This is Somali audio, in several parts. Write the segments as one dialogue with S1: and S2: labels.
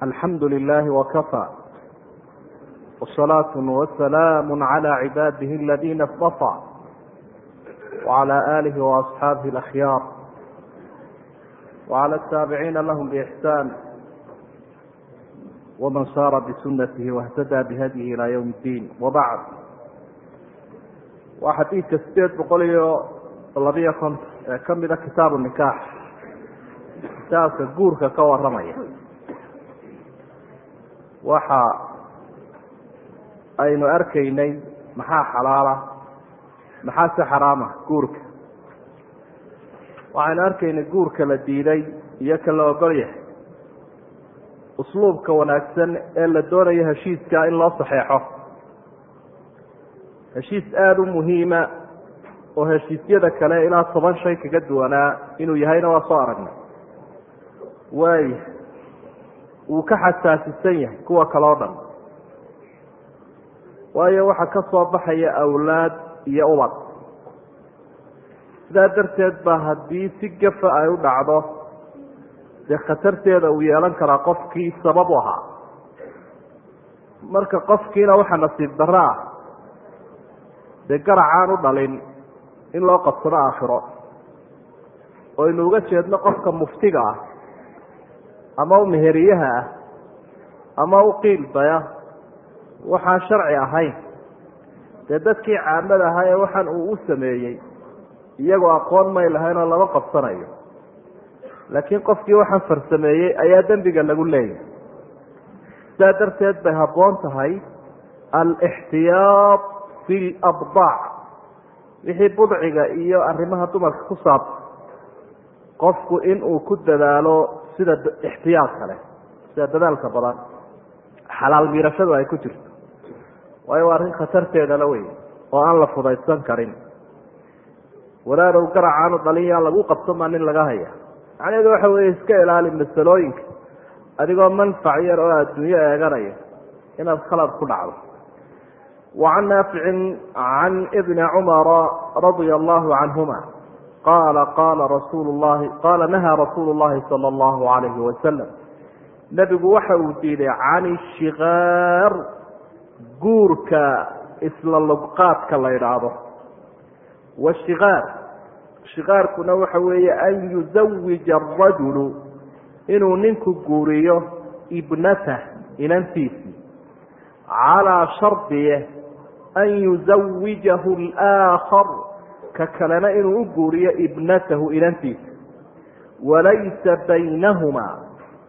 S1: alxamdu lilahi wakafى wsalaaة wasalaamu calى cibaadihi aladina اصطafى wعalى alihi وaصxaabihi اlakhyaar wعalى الtaabiciina lahm bإxsaan wman saara bsunatihi wاhtadaa bihadyihi ilى ywm اddiin wabacd waa xadiidka sideed boqol iyo labiyo konton ee ka mida kitaabu nikaax kitaabka guurka ka waramaya waxa aynu arkaynay maxaa xalaala maxaa se xaraama guurka. Waxaynu arkaynay guurka la diiday iyo ka la ogol yahay. Usluubka wanaagsan ee la doonayo heshiiska in loo saxeexo. Heshiis aada u muhiima oo heshiisyada kale ilaa toban shay kaga duwanaa inuu yahayna waa soo aragnay. Waaya wuu ka xasaasisan yahay kuwa kale o dhan. Waayo waxaa ka soo baxaya awlaad iyo ubad. Sidaa darteed baa haddii si gafa ay u dhacdo dee khatarteeda uu yeelan karaa qofkii sabab u ahaa. Marka qofkiina waxaa nasiib darro ah dee garacaan u dhalin in loo qabsado aakhiro. Oo aynu uga jeedno qofka muftiga ah ama u meheriyaha ah ama u qiildaya waxaan sharci ahayn. Dee dadkii caamada ahaa ee waxaan uu u sameeyey iyagoo aqoon may lahayn oo lama qabsanayo. Laakiin qofkii waxaan farsameeyey ayaa dembiga lagu leeyahay. Sidaa darteed bay habboon tahay alixtiyaad fi labdaac wixii budciga iyo arrimaha dumarka ku saabsan. Qofku inuu ku dadaalo sida ixtiyaad kale sida dadaalka badan xalaal miirashadu ay ku jirto. Waayo waa arrin khatarteedala wey oo aan la fudaysan karin. Walaadow garacaanu dhalin yaa lagu qabsamaa nin laga haya. Macnaheedu waxa weeye iska ilaali masalooyinka adigoo manfac yar oo adduunyo eeganaya inaad khalad ku dhacdo. Wacan naaficin can ibni cumara radia allahu canhuma qaala qaala rasuulu llahi qaala nahaa rasuulu llahi sala allahu alayhi wasalam nebigu waxa uu diiday can ishikaar guurka isla lugqaadka la idhaahdo washikaar shikaarkuna waxa weeye an yuzawija arajulu inuu ninku guuriyo ibnatah inantiisii calaa shardiye an yuzawijahu alaakhar ka kalena inuu u guuriyo ibnatahu inantiisa. Walaysa baynahumaa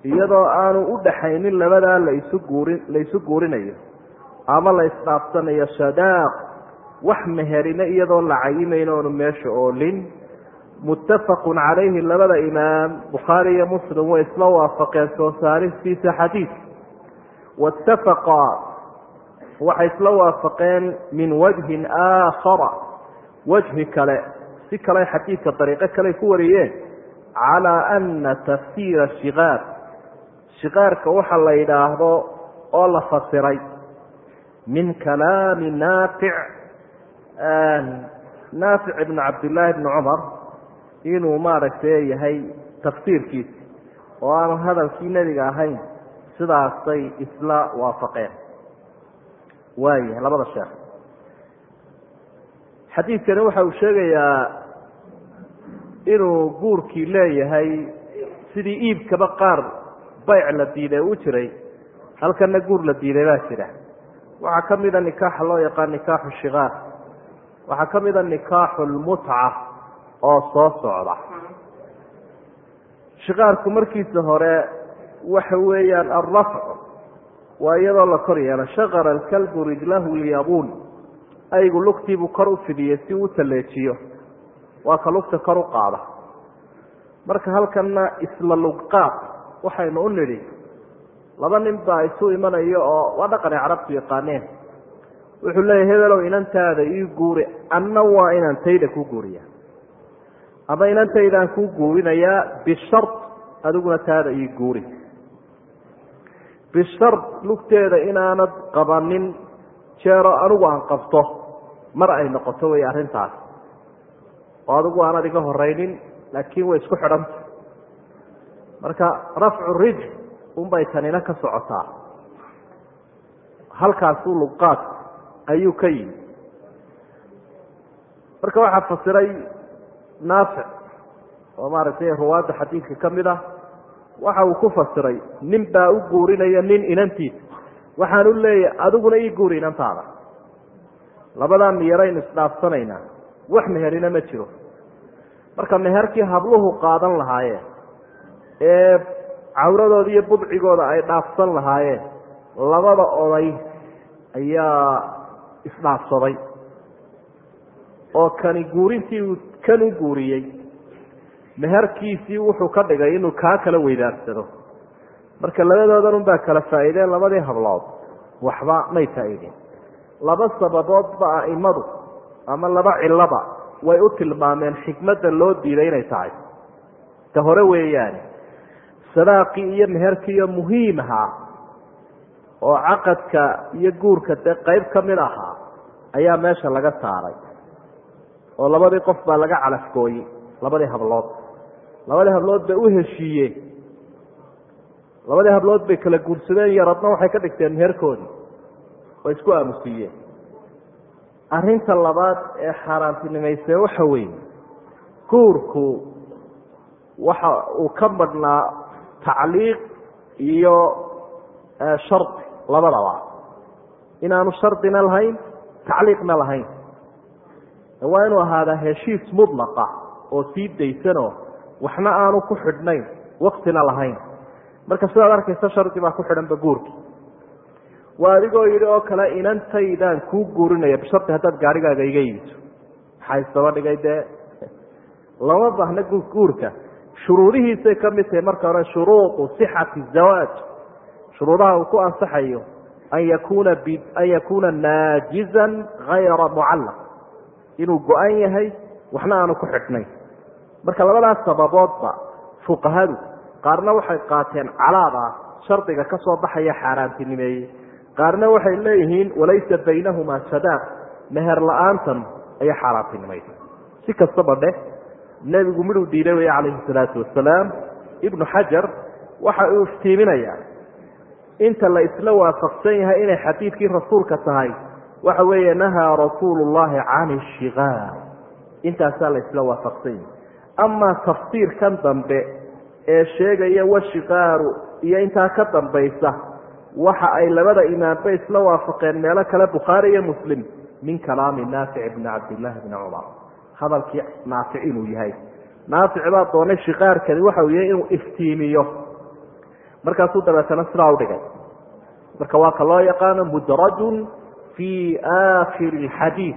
S1: iyadoo aanu u dhaxaynin labadaa laisu guurin laysu guurinayo ama la isdhaafsanayo shadaaq wax meherina iyadoo la cayimayn oonu meesha oolin. Muttafaqun calayhi labada imaam bukhaari iyo muslim way isla waafaqeen soo saaristiisa xadiidka waitafaqa waxay isla waafaqeen min wajhin aakhara wajhi kale si kale xadiidka dariiqo kale ku wariyeen calaa ana tafsiira shikaar shikaarka waxa la yidhaahdo oo la fasiray min kalaami naafic naafic ibn cabdillaahi bni cumar inuu maaragtay yahay tafsiirkiisi oo aanu hadalkii nebiga ahayn sidaasay isla waafaqeen. Waayahay labada sheekh xadiidkani waxa uu sheegayaa inuu guurkii leeyahay sidii iibkaba qaar bayc la diiday u jiray halkana guur la diiday baa jira. Waxaa ka mida nikaaxa loo yaqaan nikaaxu shikaar waxaa ka mida nikaaxu lmutca oo soo socda. Shikaarku markiisa hore waxa weeyaan alrafcu waa iyadoo la kor yeelo shakara alkalbu rijlahu lyabuun aygu lugtiibuu kor u fidiyey si uu taleejiyo. Waa ka lugta kor u qaada. Marka halkanna isla lugqaad waxaynu u nidhi laba nin baa isu imanayo oo waa dhaqanay carabtu yaqaaneen. Wuxuu leeyahy hebelow inantaada ii guuri. Anna waa inaan tayda ku guuriya. Ama inantaydaan kuu guurinayaa bishard adiguna taada ii guuri. Bishard lugteeda inaanad qabanin jeero anigu aan qabto mar ay noqoto wey arrintaas. Oo adigu aanad iga horaynin laakiin way isku xidhanta marka rafcu rijl unbay tanina ka socotaa. Halkaasuu luqaad ayuu ka yimi marka waxaa fasiray naafic oo maaragtay ruwaadda xadiidka ka mid ah. Waxa uu ku fasiray nin baa u guurinaya nin inantiisa. Waxaan u leeyahay adiguna ii guuri inantaada labadaa miyaraynu isdhaafsanaynaa. Wax meherina ma jiro. Marka meherkii habluhu qaadan lahaayeen ee cawradooda iyo budcigooda ay dhaafsan lahaayeen labada oday ayaa isdhaafsaday. Oo kani guurintii uu kan u guuriyey. Meherkiisii wuxuu ka dhigay inuu kaa kala weydaarsado. Marka labadoodan unbaa kala faa'iideen labadii hablood? Waxba may faa'iideen laba sababoodba a'immadu ama laba cilaba way u tilmaameen xikmadda loo diiday inay tahay. Ta hore weeyaane sadaaqii iyo meherkiiyo muhiim ahaa oo caqadka iyo guurka dee qayb ka mid ahaa ayaa meesha laga saaray oo labadii qof baa laga calafgooyey labadii hablood. Labadii hablood bay u heshiiyeen labadii hablood bay kala guursadeen yaradna waxay ka dhigteen meherkoodii oo isku aamusiiyeen. Arrinta labaad ee xaaraantinimaysee waxa weeye guurku waxa uu ka badhnaa tacliiq iyo shardi labadaba inaanu shardina lahayn tacliiqna lahayn. Waa inuu ahaadaa heshiis mudlaqa oo sii daysanoo waxna aanu ku xidhnayn waktina lahayn. Marka sidaad arkaysa shardi baa ku xidhanba guurki waa adigoo yidhi oo kale inantaydaan kuu guurinaya bishardi haddaad gaarigaaga iga iibiso maxaa isdaba dhigay dee? Lama baahna guurka. Shuruudihiisay ka mid tahay marka hore shuruudu sixati zawaaj. Shuruudaha uu ku ansaxayo an yakuna an yakuuna naajizan hayra mucallaq. Inuu go-an yahay waxna aanu ku xidhnayn marka labadaas sababoodba fuqahadu qaarna waxay qaateen calaada shardiga ka soo baxaya xaaraantinimeeyey qaarna waxay leeyihiin walaysa baynahumaa sadaaq meher la'aantan ayaa xaaraantinimaysa si kastaba dheh nebigu miduu diiday wey calayhi salaatu wasalaam ibnu xajar waxa uu iftiiminayaa inta la isla waafaqsan yahay inay xadiidkii rasuulka tahay waxa weeye nahaa rasuulu llahi can ishikaar intaasaa la isla waafaqsan yahay. Amaa tafsiirkan dambe ee sheegaya washikaaru iyo intaa ka dambaysa waxa ay labada imaamba isla waafaqeen meelo kale bukhaari iyo muslim min kalaami naafic bni cabdillaahi bni cumar hadalkii naafic inuu yahay. Naafic baa doonay shikaarkani waxa uu yahay inuu iftiimiyo. Markaasuu dabeetana sidaa udhigay marka waa ka loo yaqaano mudrajun fii aakhiri alxadiid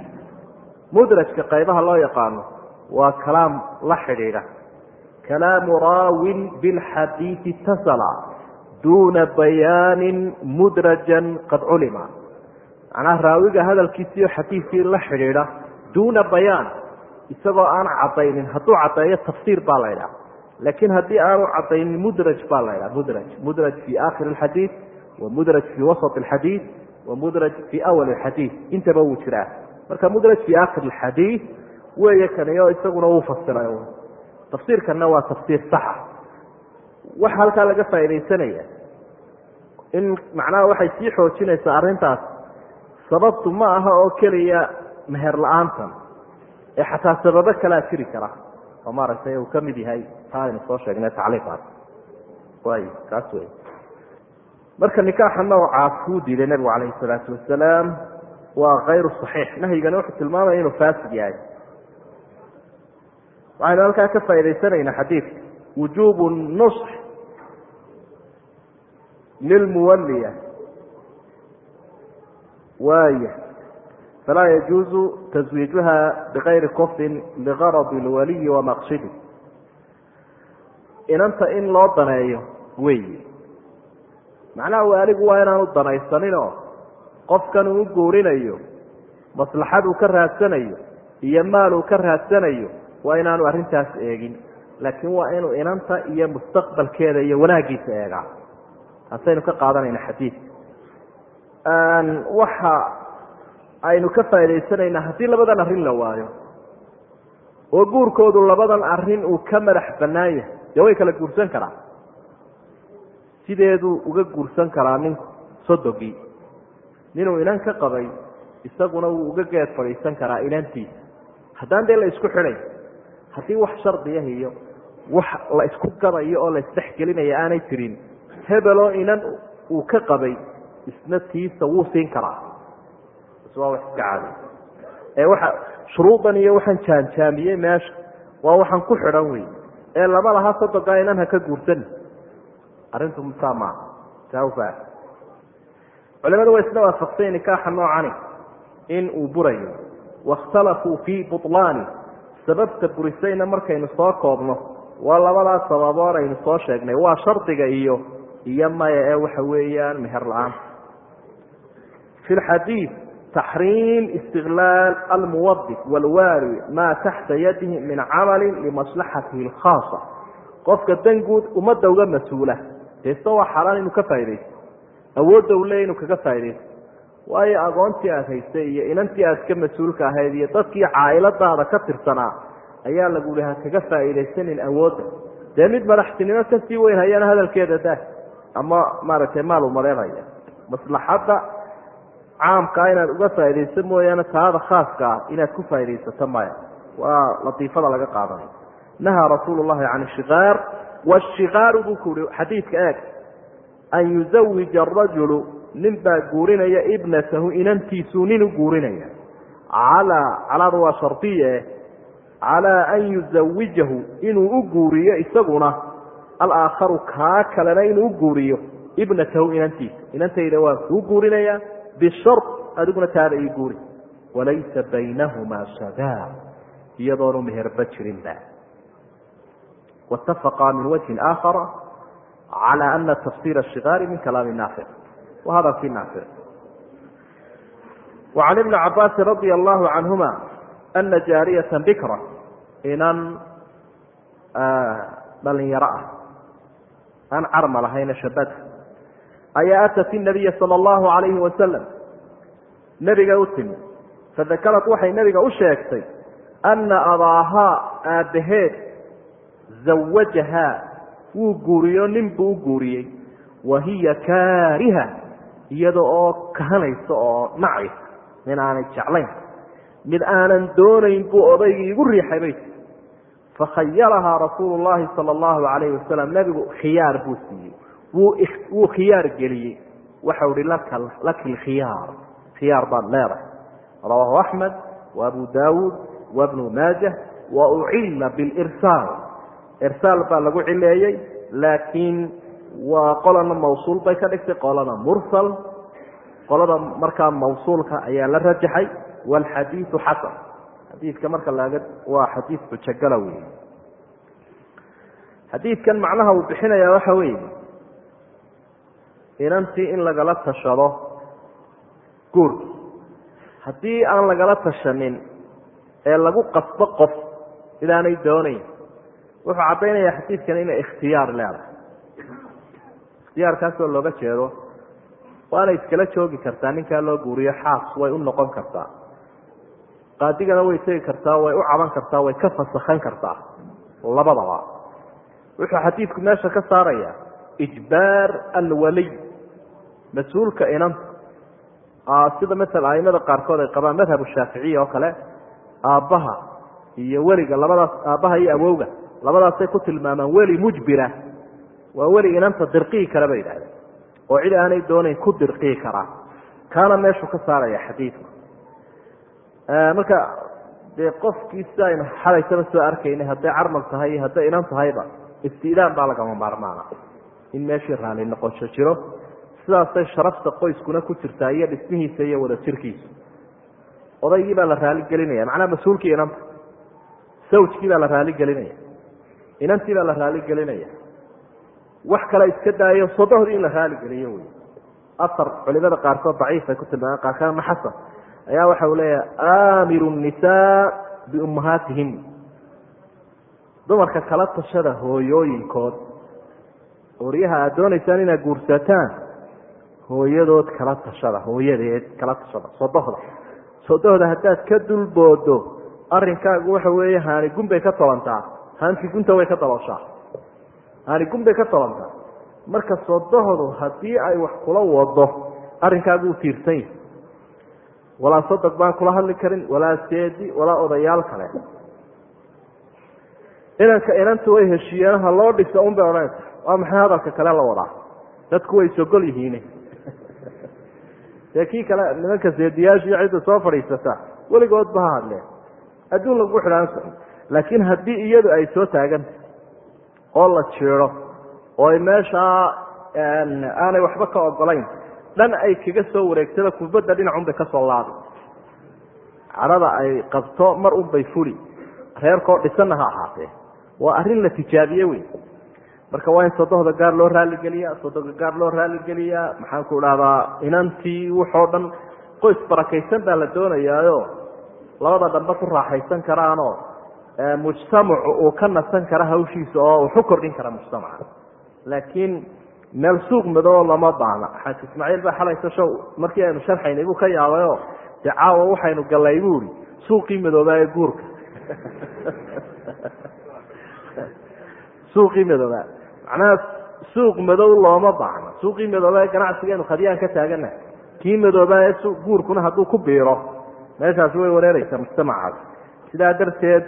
S1: mudrajka qaybaha loo yaqaano waa kalaam la xidhiidha. Kalaamu raawin bilxadiidi itasala duuna bayaanin mudrajan qad culima macnaha raawiga hadalkiisiiyo xadiidkii la xidhiidha duuna bayaan isagoo aan cadaynin hadduu caddeeyo tafsiir baa la ydhaha laakiin haddii aanu cadaynin mudraj baa la ydhaha mudraj mudraj fii aakhiri alxadiid wa mudraj fii wasat alxadiid wa mudraj fii awal alxadiid intaba wuu jiraa marka mudraj fii aakhiri alxadiid weeye kaniyo isaguna wuu fasiray tafsiirkanna waa tafsiir saxa waxa halkaa laga faaidaysanaya in macnaha waxay sii xoojinaysaa arrintaas. Sababtu ma aha oo keliya meher la'aantan ee xataa sababo kalea jiri kara. Oo maaragtay uu ka mid yahay taa aynu soo sheegnay tacliiqaas way kaas wey marka nikaaxa noocaas kuu diiday nebigu calayhi salaatu wasalaam. Waa kayru saxiix. Nahyigani wuxuu tilmaamaya inuu faasid yahay. Waxaynu halkaa ka faa'idaysanaynaa xadiidka. Wujuubu nusx lilmuwaliya waaya falaa yajuuzu taswiijuha bikayri kufrin ligaradi lwaliyi wamaqsidi inanta in loo daneeyo weyi macnaha waaligu waa inaanu danaysaninoo qofkan uu guurinayo maslaxad uu ka raadsanayo iyo maal uu ka raadsanayo waa inaanu arrintaas eegin laakiin waa inuu inanta iyo mustaqbalkeeda iyo wanaagiisa eegaa taasaynu ka qaadanayna xadiidka waxa aynu ka faa'idaysanaynaa haddii labadan arrin la waayo oo guurkoodu labadan arrin uu ka madax bannaan yahay. Dee way kala guursan karaa sideeduu uga guursan karaa ninku sodogii. Ninuu inan ka qabay isaguna wuu uga geed fadhiisan karaa inantiisa haddaan dee la isku xidhay haddii wax shardiah iyo wax la isku gadayo oo la isdhexgelinaya aanay jirin hebeloo inan uu ka qabay isna tiisa wuu siin karaa. Waa wax iska caadi ee waxa shuruudan iyo waxaan jaanjaamiyey meesha waa waxaan ku xidhan wey ee lama laha sodogaa inan ha ka guursani arrintu musaa maaha saa ufaah culimadu way isla waafaqsay nikaaxa noocani. In uu burayo. Waاkhtalafuu fii buطlaani sababta burisayna markaynu soo koobno waa labadaas sababood aynu soo sheegnay. Waa shardiga iyo iyo maya ee waxa weeyaan meher la'aan. Fi xadiid taxriim istiqlaal almuwadif wاlwaali maa taxta yadihi min camali limaslaxatihi اlkhaasa qofka danguud ummadda uga mas'uula deesta waa xaaraan inuu ka faa'idaysto awoodda u leey inuu kaga faa'idaysto waayo agoontii aada haystay iyo inantii aad ka mas'uulka ahayd iyo dadkii caailadaada ka tirsanaa ayaa lagu lihaa kaga faa'iidaysanin awoodda dee mid madaxtinimo ka sii weyn hayana hadalkeeda dah ama maaragtay maal umareeraya maslaxadda caamkaa inaad uga faaidaysto mooyaane taada khaaska ah inaad ku faaidaysato maya. Waa latiifada laga qaadanay. Nahaa rasuulu llahi can ishikaar washikaaru buu ku uhi xadiidka eeg an yuzawija arajulu nin baa guurinaya ibnatahu inantiisuu nin u guurinaya. Calaa calaada waa shardiye calaa an yuzawijahu inuu u guuriyo isaguna alaakharu kaa kalena inuu guuriyo ibnatahu inantiisa. Inantayda waan kuu guurinayaa bishar adiguna taada ii guuri. Walaysa baynahumaa sadaa iyadoonu meherba jirinba waitafaqaa min wajhin aakhara cala ana tafsiira shikaari min kalaami naafic wa hadalkii wacan ibni cabaasin radia allaahu canhuma ana jaariyata bikra inan dhalinyaro ah aan carma lahayna shabada ayaa atat inabiya sala allahu calayhi wasalam nebiga u timi. Fadakarad waxay nebiga u sheegtay anna abaahaa aabbaheed zawajahaa wuu guuriyo ninbuu u guuriyey. Wa hiya kaariha iyada oo kahanaysa oo nacaysa. Mid aanay jeclayn. Mid aanan doonayn buu odaygii igu riixay bay tii fakhayarahaa rasuulu llahi sala allahu alayhi wasalam nebigu khiyaar buu siiyey. Wuu khiyaar geliyey. Waxau laka laki lkhiyaar. Khiyaar baad leedahay. Rawaahu axmed wa daawuud wa bnu wa ucilla bilirsaal. Irsaal baa lagu cileeyey laakiin waa qolana mawsuul bay ka dhigtay qolana mursal. Qolada markaa mawsuulka ayaa la rajaxay. Waalxadiidu xasan xadiidka marka laga waa xadiid xujagala wey xadiidkan macnaha uu bixinaya waxa weeye inantii in lagala tashado guurki haddii aan lagala tashanin ee lagu qasbo qof idaanay doonayn wuxuu caddaynaya xadiidkan inay ikhtiyaar leedahay. Ikhtiyaarkaasoo looga jeedo waanay iskala joogi kartaa ninkaa loo guuriyo xaas way u noqon kartaa qaadigana way tegi kartaa way u caban kartaa way ka fasakhan kartaa. Labadaba. Wuxuu xadiidku meesha ka saaraya ijbaar alwaliy mas'uulka inanta sida maala aimada qaarkood ay qabaan madhabu shaaficiya oo kale aabbaha iyo weliga labadaas aabbaha iyo awowga labadaasay ku tilmaamaan weli mujbira. Waa weli inanta dirqii kale bay yidhahdeen oo cid aanay doonayn ku dirqii karaa kaana meeshuu ka saaraya xadiidku marka dee qofkii si aynu xalaysaba soo arkaynay hadday carmal tahay hadday inan tahayba istidaan baa lagama maarmaana. In meeshii raali noqosho jiro sidaasay sharafta qoyskuna ku jirtaa iyo dhismihiisa iyo wada odaygii baa la raali gelinaya macnaha mas'uulkii inanta sawjkii baa la raali gelinaya inantii baa la raali gelinaya wax kale iska daayo sodohdii in la raali geliyo wey asar culimada qaarkood daciif ay ku tilmaameen qaarkaana xasan ayaa waxa uu leeyahay aamiru nnisaa biummahaatihim. Dumarka kala tashada hooyooyinkood oryaha aad doonaysaan inaad guursataan hooyadood kala tashada hooyadeed kala tashada sodohda sodohda haddaad ka dulboodo arrinkaagu waxa weeye haani gun bay ka tolantaa haanti gunta way ka dalooshaa. Haani gun bay ka tolantaa marka sodohdu haddii ay wax kula wado arrinkaagu tiirsan yahay walaa sodog baan kula hadli karin walaa seedi walaa odayaal kale. Inanka inantu way heshiiyeen ha loo dhiso un bay odhanaysa waa maxay hadalka kale la wadaa? Dadku way sogol yihiin dee kii kale nimanka seediyaashiiyo cidda soo fadhiisata weligoodba ha hadleen adduun lagu xidhaansa laakiin haddii iyadu ay soo taaganta oo la jiiro oo ay meeshaa aanay waxba ka ogolayn dhan ay kaga soo wareegtada kubadda dhinacunbay ka soo laabi cadhada ay qabto mar unbay fuli reerkoo dhisanna ha ahaatee. Waa arrin la tijaabiye wey marka waa in sodohda gaar loo raaligeliya sodoga gaar loo raaligeliyaa maxaan ku dhahdaa inantii wuxoo dhan qoys barakaysan baa la doonayaayo. Labada dhanba ku raaxaysan karaanoo mujtamacu uu ka nasan kara hawshiisa oo wuxu kordhin kara mujtamaca. Laakiin meel suuq madoo lama baahna. Xaaji ismaaciil baa xalaysa show. Markii aynu sharxaynay buu ka yaabayoo dee caawa waxaynu gallay buuri suuqii madoobaa ee guurka. Suuqii madoobaa macnaha suuq madow looma baahna. Suuqii madoobaa ee ganacsigeenu khadyaan ka taagana. Kii madoobaa ee guurkuna hadduu ku biiro. Meeshaasi way wareereysaa mujtamacaas. Sidaa darteed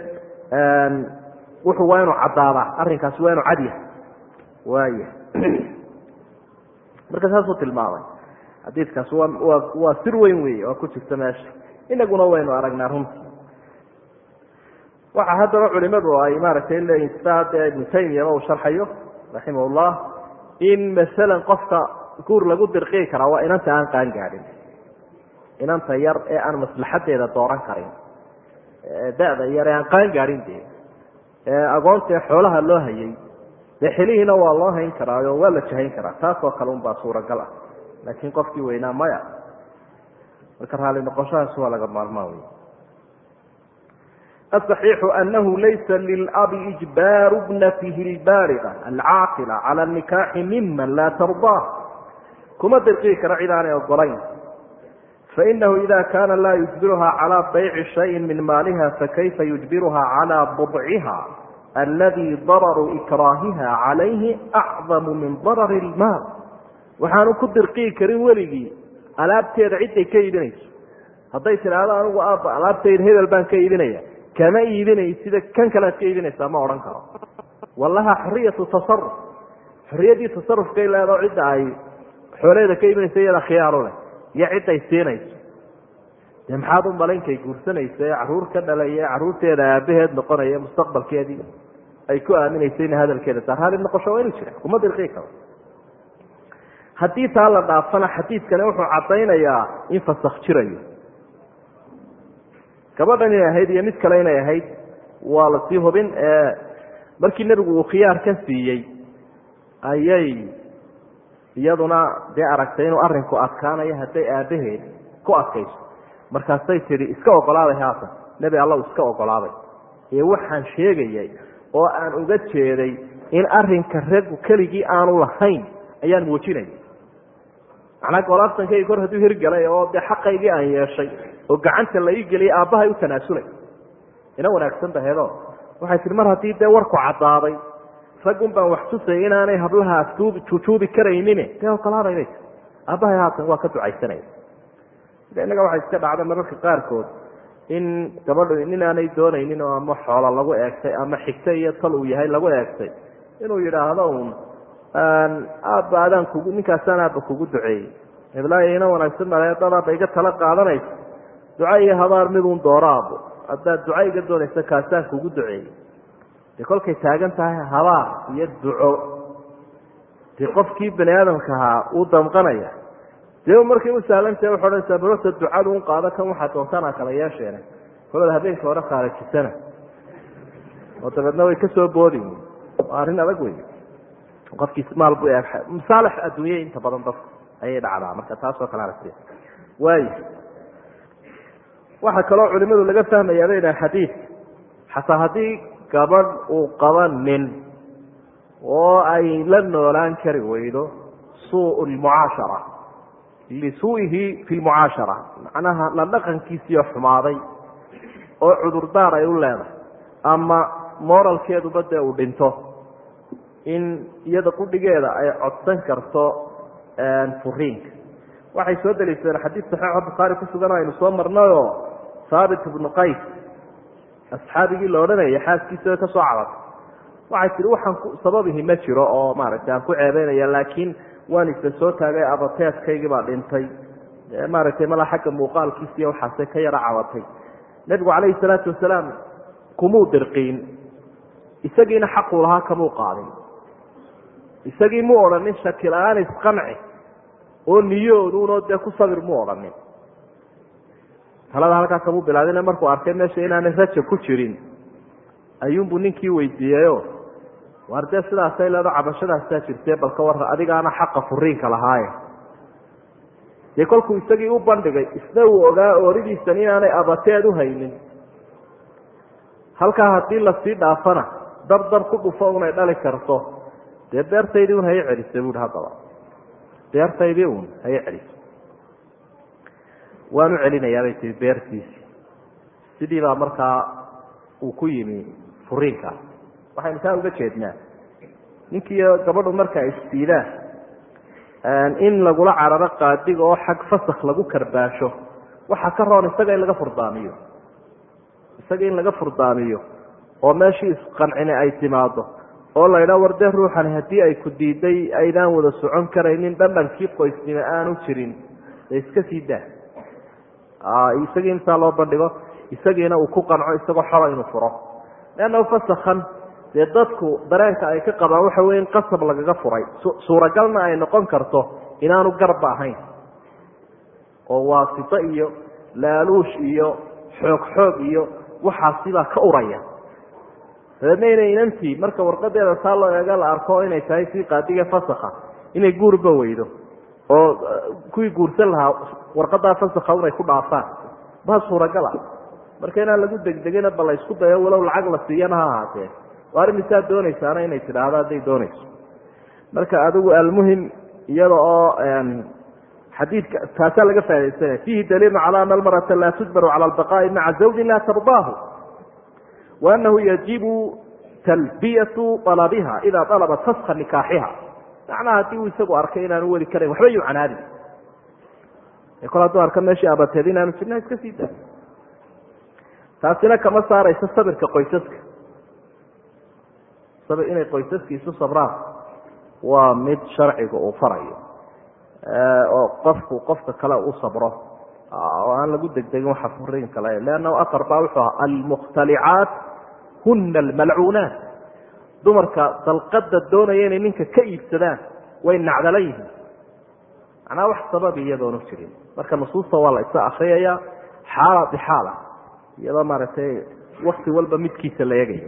S1: wuxuu waa inuu caddaadaa. Arrinkaasi waa inuu cadyahay waaya marka saasuu tilmaamay. Xadiidkaas waa sir weyn wey oo ku jirta meesha. Inaguna waynu aragnaa runtii. Waxa haddaba culimadu ay maaragtay leeyihiin sida hadda ibnu taymiyaba uu sharxayo raximah llah in masalan qofka guur lagu dirqii karaa waa inanta aan qaan gaadhin inanta yar ee aan maslaxadeeda dooran karin. Da-da yar ee aan qaan gaadhin de ee agoontae xoolaha loo hayay dee xilihiina waa loo hayn karaayo waa la jahayn karaa taasoo kale unbaa suuragal ah laakiin qofkii weynaa maya marka raali noqoshahaas waa laga maarmaan wey aصaxiixu anahu laysa lilabi ijbaaru bnatihi اlbaaliga alcaaqila cala nikaaxi miman laa tardaa kuma dirqii kara cid aanay ogolayn fainahu ida kana laa yujbiruha calى bayci shayi min maaliha fakayfa yujbiruha calى budciha aladi dararu ikraahiha calayhi acdamu min darari اlmaal waxaanu ku dirqii karin weligii alaabteeda ciday ka iibinayso hadday tidhaahdo anigu aabba alaabtayda hebel baan ka iibinaya kama iibinay sida kan kale ad ka iibinaysaa ma odhan karo wallaha xoriyatu tasaruf xorriyaddii tasarufkay leedao cidda ay xooleeda ka iibinaysa iyada khiyaaru leh iyo ciday siinayso maxaad u malankay guursanaysa ee carruur ka dhalaya ee caruurteeda aabaheed noqonaya mustaqbalkeedii ay ku aaminaysayna hadalkeeda taa raali noqosho waa inu jira kuma dirqii karo. Haddii taa la dhaafana xadiidkani wuxuu caddaynayaa in fasakh jirayo. Gabadhan inay ahayd iyo mid kale inay ahayd waa la sii hubin markii nebigu uu khiyaar ka siiyey ayay iyaduna dee aragtay inuu arrinku adkaanayo hadday aabaheed ku adkayso. Markaasay tidhi iska ogolaaday haatan. Nebi alla iska ogolaaday. Ee waxaan sheegayay oo aan uga jeeday in arrinka raggu keligii aanu lahayn ayaan muujinay. Macnaa golaaftankayga kor hadduu hirgalay oo dee xaqaygii aan yeeshay oo gacanta la ii geliyay aabbahay u tanaasulay. Ina wanaagsan baheedo. Waxay tihi mar haddii dee warku caddaaday raggun baan wax tusayay inaanay hablaha aftuubi jujuubi karaynin dee ogolaaday bay tii aabbahay haatan waa ka ducaysanaya. Sida innaga waxay iska dhacda mararka qaarkood in gabadhu nin aanay doonaynin oo ama xoolo lagu eegtay ama xigta iyo tal uu yahay lagu eegtay inuu yidhaahdo un aabba adaan kugu ninkaasaan aabba kugu duceeyey. Heblaayo ina wanaagsan male dadaaba iga tala qaadanaysa. Duca iyo habaar midun dooraabo haddaad duca iga doonaysa kaasaan kugu duceeyey. Dee kolkay taagan tahay habaar iyo duco. Dee qofkii bani aadamka ahaa uu damqanaya dee markay u sahlantahay waxay odhanaysaa barorta ducadu un qaado kan waxaa doontaan aa kala yeesheene kolada habeenka hore khaarijisana oo dabeedna way ka soo boodi. Waa arrin adag wey qofkiis maal buu eeg masaalix adduunya inta badan dadka ayay dhacdaa. Marka taasoo kale aragti waayo waxaa kaloo culimadu laga fahmayaa bay dhaha xadiid xataa haddii gabadh uu qaba nin oo ay la noolaan kari weydo suu lmucaashara lisuu'ihi fi lmucaashara macnaha la dhaqankiisiio xumaaday oo cudurdaar ay u leedahay. Ama moralkeeduba dee uu dhinto. In iyada qudhigeeda ay codsan karto furiinka waxay soo daliishadeen xadiid saxiixo bukhaari ku sugan aynu soo marnayoo haabit ibnu qays asxaabigii la odhanayay xaaskiisa ka soo cabatay. Waxay tihi waxaan sababihi ma jiro oo maaragtay aan ku ceebeynaya laakiin waan isla soo taagay abateedkaygii baa dhintay. Maaragtay malaa xagga muuqaalkiisiiyo waxaase ka yaro cabatay. Nebigu calayhi salaatu wasalaam kumuu dirqiin. Isagiina xaquu lahaa kamuu qaadin. Isagii mu odhanin shakila-aan isqanci oo niyooduunoo dee ku sabir mu odhanin. Talada halkaa kamuu bilaadine markuu arkay meesha inaanay raja ku jirin ayuunbuu ninkii weydiiyeyo waar dee sidaasay leedo cabashadaasaa jirtee balka warra adigaana xaqa furiinka lahaaye. Dee kolkuu isagii u bandhigay isna uu ogaa ooridiisan inaanay abateed u haynin. Halkaa haddii la sii dhaafana dardar ku dhufo unay dhali karto. Dee beertaydii un haye celisa buuhi haddaba. Beertaydii un haye celiso waanu celinayaa bay tihi beertiisii sidii baa markaa uu ku yimi furiinkaas waxaynu taa uga jeednaa. Ninkiiyo gabadhu marka isdiidaan in lagula cararo qaadiga oo xag fasak lagu karbaasho waxaa ka roon isaga in laga furdaamiyo. Isaga in laga furdaamiyo oo meeshii isqancine ay timaado oo la ydhaa warde ruuxani haddii ay ku diiday aydaan wada socon karaynin dhandhankii qoysnimo aanu jirin. De iska sii daa. Isagii intaa loo bandhigo isagiina uu ku qanco isagoo xora inuu furo. Leanna fasakan dee dadku dareenka ay ka qabaan waxa wey in qasab lagaga furay. Suuragalna ay noqon karto inaanu garba ahayn. Oo waasito iyo laaluush iyo xoog xoog iyo waxaasibaa ka uraya. Dabeedna inay inantii marka warqadeeda taa loo eega la arko inay tahay sii qaadiga fasakha inay guurba weydo. Oo kuwii guursan lahaa warqadaa fasakha unay ku dhaafaan. Baa suuragala marka inaan lagu degdegina ba la dayo walow lacag la siiyana ha ahaatee waar misaad doonaysaana inay tidhaahdo hadday doonayso? Marka adigu almuhim iyada oo xadiidka taasaa laga faa'idaysanaya fiihi daliilun cala ana almarata laa tujbaru cala albaqaa'i maca zawjin laa tardaahu wa anahu yajibu talbiyatu alabiha idaa alabat faska nikaaxiha. Macnaha haddii uu isagu arkay inaanu weli karayn waxba yuu canaadin. Kol hadduu arka meeshii abateed inaanu jirna iska sii daa taasina kama saarayso sabirka qoysaska inay qoysaska isu sabraan. Waa mid sharciga uu farayo oo qofku qofka kale u sabro. Oo aan lagu degdegin waxa furiinka le leannahu aar baa wuxuu ahaa almukhtalicaat huna almalcuunaat dumarka dalqada doonaya inay ninka ka iibsadaan way nacdala yihiin. Macnaa wax sababi iyadoonu jirin. Marka nusuusta waa la isa akriyaya xaala bixaala iyadoo maaragtay wakti walba midkiisa la eegayo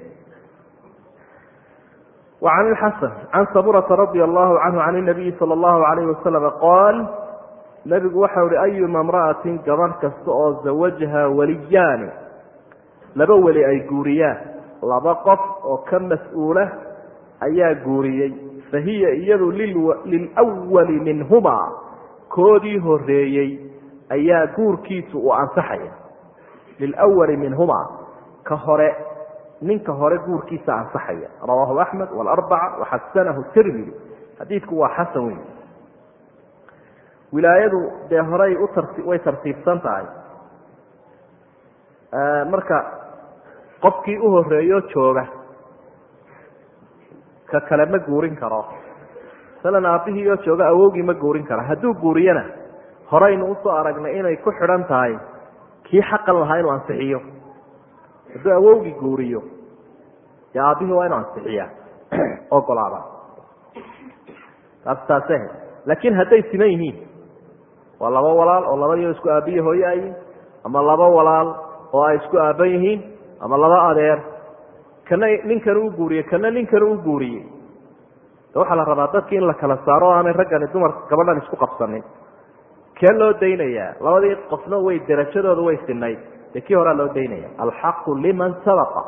S1: وعن الحسن عن صبرة رضي الله عنه عن النبي صلى الله عليه وسلم قال نبgu waxa uhi أيuma امرأة gabar kasta oo زawجha waliyaani laba weli ay guuriyaan laba qof oo ka mas-uula ayaa guuriyey fahiya iyadu lilأwali minhuma koodii horeeyey ayaa guurkiisu uu ansaxaya lilأwali minhuma ka hore ninka hore guurkiisa ansaxaya. Rawaahu axmed wاlarbaca waxasanahu tirmidi xadiidku waa xasan wey wilaayadu dee horey way tartiibsan tahay. Marka qofkii u horeeyo jooga ka kale ma guurin karo. Masalan aabbihii oo jooga awowgii ma guurin kara hadduu guuriyana horeynu u soo aragnay inay ku xidhan tahay kii xaqan lahaa inuu ansixiyo hadduu awowgii guuriyo dee aabbihii waa inuu ansixiyaa ogolaada taas taase laakiin hadday siman yihiin waa laba walaal oo labadiioo isku aabbiyi hooye ayiin ama laba walaal oo ay isku aabban yihiin ama laba adeer. Kana ninkanu u guuriyey kana ninkanu u guuriyey waxaa la rabaa dadki in la kala saaro o aanay raggani dumar gabadhan isku qabsanin kee loo daynayaa? Labadii qofna way derajadooda way sinayd dee kii horaa loo daynaya alxaqu liman sabaqa.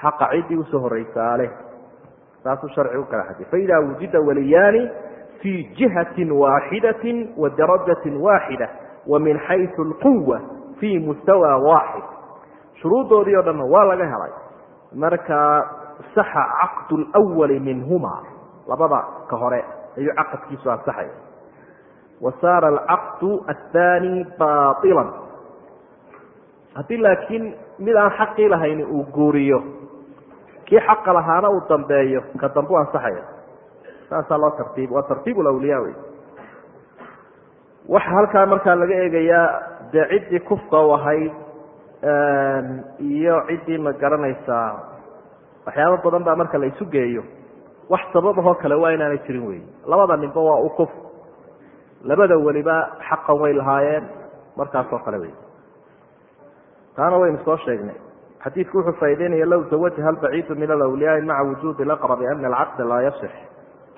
S1: Xaqa ciddii u soo horeysaa leh. Saasuu sharcigu kala xadiy faida wujida waliyaani fii jihatin waaxidati wa darajatin waaxida wa min xaysu alquwa fii mustawa waaxid shuruuddoodii o dhanna waa laga helay. Marka saxa caqdu lwali minhuma labada ka hore ayuu caqadkiisu ansaxaya wa saara alcaqdu athani baailan haddii laakiin mid aan xaqii lahayn uu guuriyo kii xaqa lahaana uu dambeeyo ka dambu ansaxaya saasaa loo tartiib waa tartiib lawliyaa wey waxa halkaa markaa laga eegayaa dee ciddii kufka u ahayd iyo ciddii ma garanaysaa waxyaabo badan baa marka la isu geeyo. Wax sababahoo kale waa inaanay jirin wey labada ninba waa u kuf. Labada weliba xaqan way lahaayeen markaasoo kale wey taana waynu soo sheegnay. Xadiidku wuxuu faa'ideynaya low zawajaha albaciidu min alawliyaai maca wujuudi laqrabi ana alcaqda laa yasix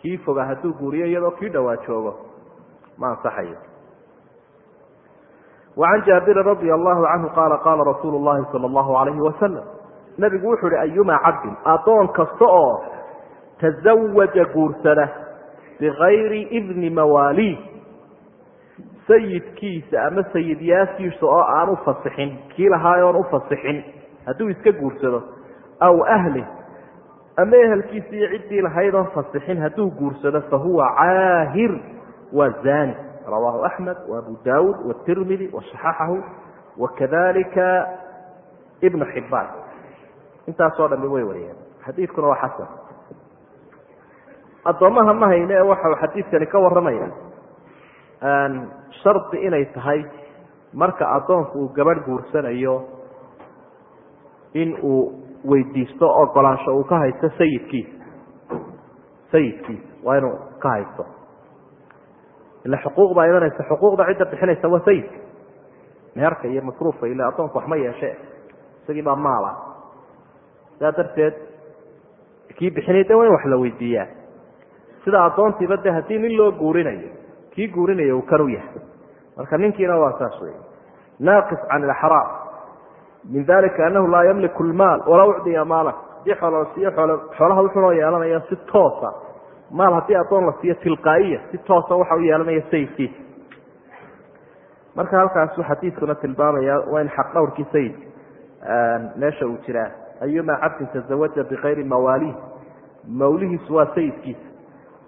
S1: kii foga hadduu guuriyo iyadoo kii dhowaa joogo ma ansaxayo. Wacan jaabirin radia allahu canhu qaala qaala rasuulu llahi sala allahu alayhi wasalam nebigu wuxuu ihi ayumaa cabdin addoon kasta oo tazawaja guursada bikayri idni mawaaliih sayidkiisa ama sayidyaashiisa oo aan u fasixin kii lahaay oon u fasixin hadduu iska guursado aw ahli ama ehelkiisa iyo ciddii lahayd oon fasixin hadduu guursado fahuwa caahir waa zani rawahu axmed waabu daawuud watirmidi wasaxaxahu wakadalika ibnu xibaan intaasoo dhami way wariyeen. Xadiidkuna waa xasan. Addoommaha ma hayne ee waxau xadiidkani ka warramaya shardi inay tahay marka addoonku uu gabadh guursanayo in uu weydiisto ogolaansho uu ka haysto sayidkiisa sayidkiisa waa inuu ka haysto. Ila xuquuq baa imanaysa xuquuqda cidda bixinaysa waa sayidka meherka iyo masruufka ila addoonku wax ma yeeshe. Isagii baa maala sidaa darteed kii bixinay de waa in wax la weydiiyaa. Sida addoontiiba de haddii nin loo guurinayo kii guurinaya uu kan u yahay marka ninkiina waa saas wey naaqis can ilaxraam min dalika anahu laa yamliku lmaal walaa ucdiya maala haddii xoolo la siiyo xoolaha wuxunoo yeelanaya si toosa. Maal haddii addoon la siiyo tilqaa'iya si toosa waxa u yeelanaya sayidkiisa marka halkaasu xadiidkuna tilmaamaya waa in xaq dhowrkii sayidka meesha uu jiraa ayumaa cabdin tazawaja bikayri mawaaliih mawlihiisu waa sayidkiisa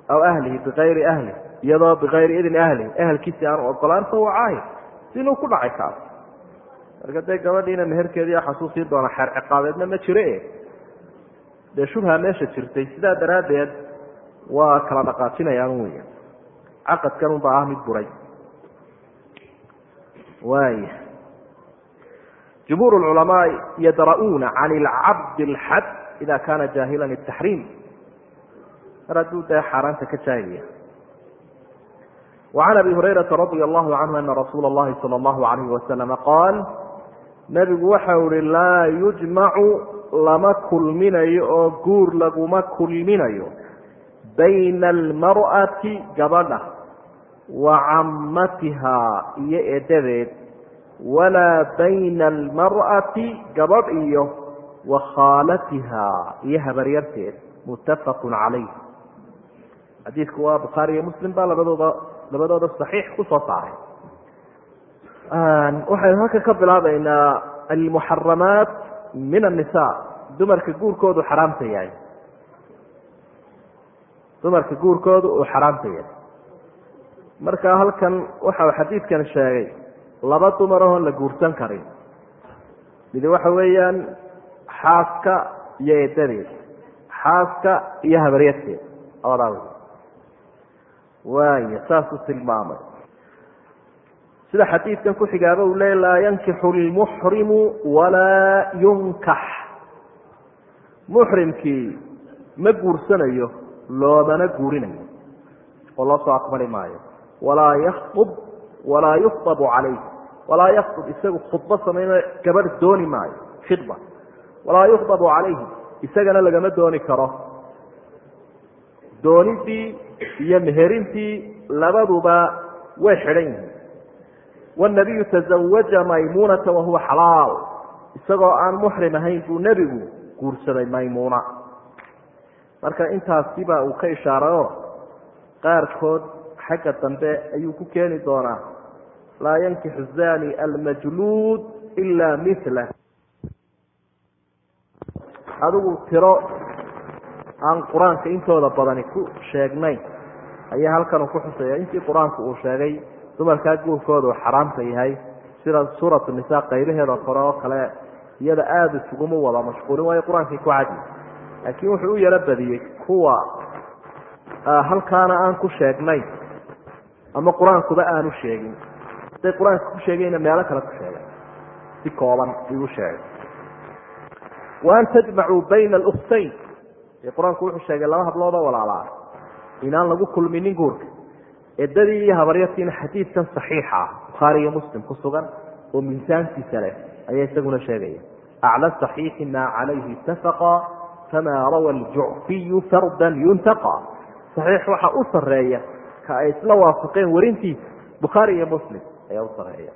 S1: aw ahlihi bikayri ahli iyadoo bikayri idni ahli ehelkiisii aanu ogolaan fahuwa caahir sinuu ku dhacay kaas. Marka dee gabadhiina meherkeedii xasuusii doona xeer ciqaabeedna ma jire dee shubha meesha jirtay sidaa daraaddeed waa kala dhaqaajinayaan weya caqadkan unbaa ah mid buray. Waaya jumhuur culamaai yadra'uuna can ilcabdi alxad ida kaana jaahilan taxriim. Mar hadduu dee xaaraanta ka jaahiliya وعn abi hurayraa radia allahu canhu ana rasuula اllahi salى اllahu alayh wasalama qaal nebigu waxau ihi laa yujmacu lama kulminayo oo guur laguma kulminayo bayna almar'ati gabadha wa cammatihaa iyo edadeed walaa bayna almar'ati gabadh iyo wa khaalatihaa iyo habaryarteed muttafaqu calayh xadiidku waa bukhaari iyo muslim baa labadooda labadooda saxiix ku soo saaray waxaynu halka ka bilaabaynaa almuxaramaat min annisa dumarka guurkoodu xaraamta yahay. Dumarka guurkoodu uu xaraamta yahay. Marka halkan waxa uu xadiidkan sheegay laba dumar la guursan karin. Midi waxa weeyaan xaaska iyo eedadeed xaaska iyo habaryarteed labadaa wey waaya saasuu tilmaamay. Sida xadiidkan ku xigaaba uu leey laa yankixu lmuxrimu walaa yunkax muxrimkii ma guursanayo loomana guurinayo. Oo loo soo aqbali maayo. Walaa yakub walaa yukhطabu calayh. Walaa yakub isagu khudbo samayno gabadh dooni maayo khidba walaa yukhطabu calayhi isagana lagama dooni karo doonidii iyo meherintii labaduba way xidhan yihiin. Wanabiyu tazawaja maymuunata wahuwa xalaal. Isagoo aan muxrim ahayn buu nebigu guursaday maymuuna marka intaasiba uu ka ishaarayo qaarkood xagga dambe ayuu ku keeni doonaa laa yankixu zani almajluud ila mila adigu tiro aan qur'aanka intooda badani ku sheegnayn ayaa halkan uu ku xusaya intii qur'aanku uu sheegay dumarkaa guurkooda uu xaraamta yahay sida suuratu nisa qaybaheeda kore oo kale iyada aada isuguma wada mashquulin waayo qur'aankii ku cadi. Laakiin wuxuu u yaro badiyey kuwa halkaana aan ku sheegnayn ama qur'aankuba aanu sheegin. Haday qur'aanka ku sheegayna meelo kale ku sheegay. Si kooban ayuu sheegay. Wa an tajmacuu bayna aluktayn qur'aanku wuxuu sheegay laba habloodoo walaalaah inaan lagu kulminin guurka. Eedadii iyo habaryatiina xadiidkan saxiixa ah bukhaari iyo muslim ku sugan oo miisaankiisa leh ayaa isaguna sheegaya acla saxiixi maa calayhi itafaqa famaa rawa aljucfiyu fardan yuntaqa. Saxiix waxaa u sarreeya ka ay isla waafaqeen werintiisa bukhaari iyo muslim ayaa u sarreeya.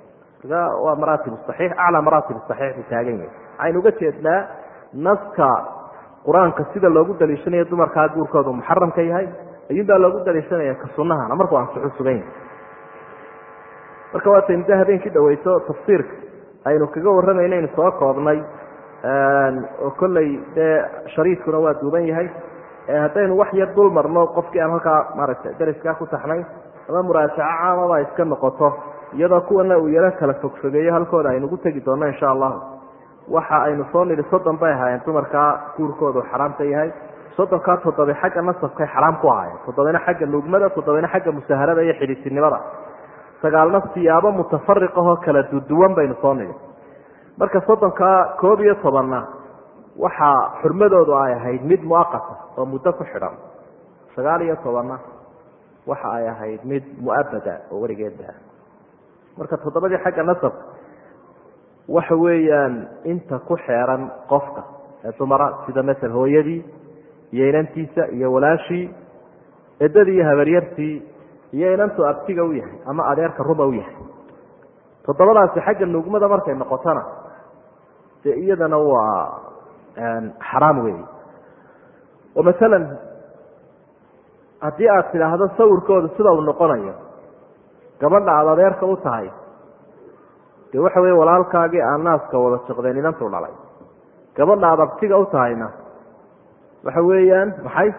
S1: Waa maraatib saxiix aclaa maraatib saxiix buu taagan yahay. Waxaynu uga jeednaa naska qur'aanka sida loogu daliishanayo dumarkaa guurkoodu muxaramka yahay ayuun baa loogu daliishanaya ka sunahana markuu ansuxu sugan yahay marka waataynu de habeenkii dhaweyso tafsiirka aynu kaga warramaynaynu soo koobnay oo kolley dee shariifkuna waa duuban yahay. Haddaynu wax yar dul marno qofkii aan halkaa maaragtay dariskaa ku taxnay ama muraajaco caamaba iska noqoto iyadoo kuwana uu yaro kala fogfogeeyo halkooda aynugu tegi doonno insha allahu waxa aynu soo nidhi soddon bay ahaayeen dumarkaa guurkoodu xaraamta yahay. Soddonkaa toddoba xagga nasabkay xaraam ku ahaayeen. Toddobana xagga nuugmada toddobana xagga musaharada iyo xidhiisinimada sagaalna siyaabo mutafariqahoo kala duduwan baynu soo nidhi. Marka soddonkaa koob iyo tobanna waxaa xurmadoodu ay ahayd mid muaqata oo muddo ku xidhan. Sagaal iyo tobanna waxa ay ahayd mid muabada oo weligeedba marka toddobadii xagga nasabka waxa weeyaan inta ku xeeran qofka ee dumara sida masel hooyadii iyo inantiisa iyo walaashii edadii iyo habaryartii iyo inantu abtiga u yahay ama adeerka ruma u yahay. Toddobadaasi xagga nuugmada markay noqotona dee iyadana waa xaraam weey oo masalan haddii aad tidhaahdo sawirkooda sida uu noqonayo gabadha aada adeerka u tahay dee waxa weye walaalkaagii aan naaska wada jiqdeen inantuu dhalay. Gabadha aada abtiga u tahayna waxa weeyaan maxay?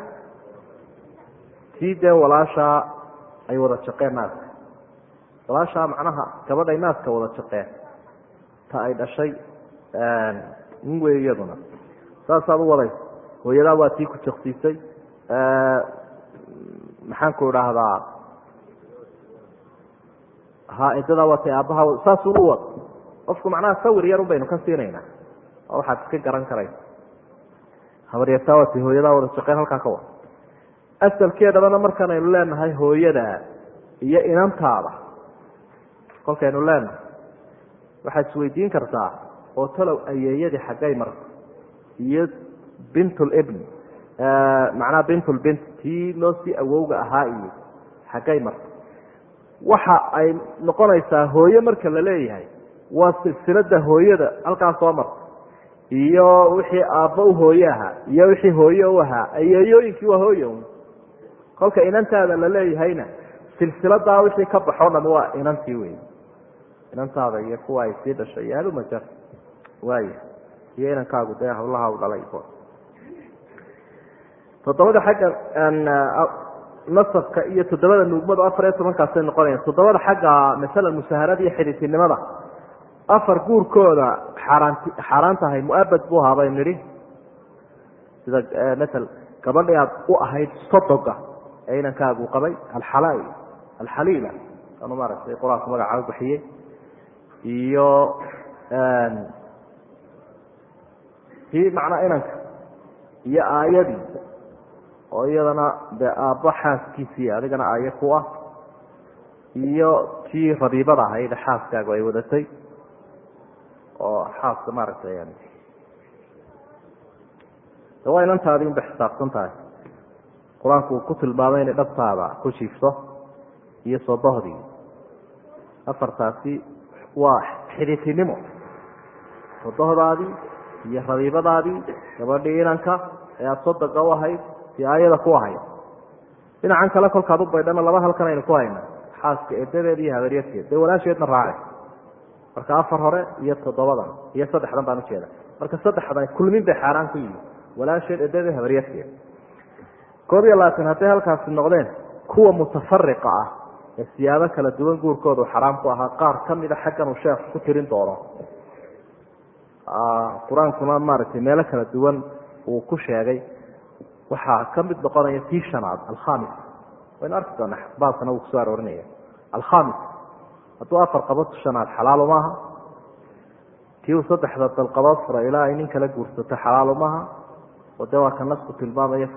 S1: Tii dee walaashaa ay wada jiqeen naaska. Walaashaa macnaha gabadhay naaska wada jiqeen ta ay dhashay nin wey iyaduna. Saasaad u wadaysa hooyadaa waa tii ku jiqsiisay maxaan ku idhaahdaa ha edadaa waa tay aabbaha saasuu u wad. Qofku macnaha sawir yar un baynu ka siinaynaa. Oo waxaad iska garan karaysa habaryartaa waa tay hooyadaa wada shaqeyn halkaa ka wad. Asalkeedabana markaan leenahay hooyada iyo inantaada. Kolkaynu leenahay. Waxaad isweydiin kartaa oo talow ayeeyadii xaggay marta iyo bintulibn macnaha bintulbint tii loo sii awowga ahaa iyo xaggay marta waxa ay noqonaysaa hooye marka la leeyahay waa silsilada hooyada halkaa soo marta. Iyo wixii aabba u hooye ahaa iyo wixii hooye u ahaa ayeeyooyinkii waa hooye un. Kolka inantaada la leeyahayna silsiladaa wixii ka baxoo dham waa inantii wey inantaada iyo kuwa ay sii dhashay iyo halumajar waaya iyo inankaagu dee hawlaha u dhalay toddobada xagga nasabka iyo toddobada nuugmadu afar iyo tobankaasay noqonayaan. Toddobada xagga masalan musaharada iyo xidhiitinimada afar guurkooda xaaraanti xaaraan tahay muabad buu ahaa baynu nidhi. Sida masel gabadhii aad u ahayd sodoga ee inankaagu qabay alxalal alxaliila. Anu maaragtay qur'aanku magacaa bixiyey. Iyo tii macnaa inanka iyo aayadii oo iyadana dee aabbo xaaskiisii adigana aayo ku ah iyo tii rabiibada ahayd xaaskaagu ay wadatay oo xaaska maaragtay de waa inantaadii unbay xisaabsan tahay. Qur'aanku uu ku tilmaamay inay dhabtaada ku jiifto iyo sodohdii afartaasi waa xidhiitinimo sodohdaadii iyo rabiibadaadii gabadhii inanka ee aada sodoga u ahayd si aayada ku ahayd dhinacan kale kolkaad u baydhana laba halkan aynu ku hayna xaaska edadeed iyo habaryarteed dee walaasheedna raaci. Marka afar hore iyo toddobadan iyo saddexdan baan ujeeda marka saddexdan kulmin bay xaaraan ku yihi walaasheed edadeed habaryarteed koob iyo labaatan hadday halkaasi noqdeen kuwa mutafariqa ah ee siyaabo kala duwan guurkoodu xaraam ku ahaa qaar ka mida xaggan uu sheekhu ku tirin doono. Qur'aankuna maaragtay meelo kala duwan uu ku sheegay waxaa ka mid noqonaya tii shanaad alkhamis. Waynu arki doonaa baabkana uu ku soo aroorinaya. Alkhamis. Hadduu afar qabato shanaad xalaalo maaha tii uu saddexda dalqabood fura ilaa ay nin kala guursato xalaalo maaha oo dee waa ka nasku tilmaamaya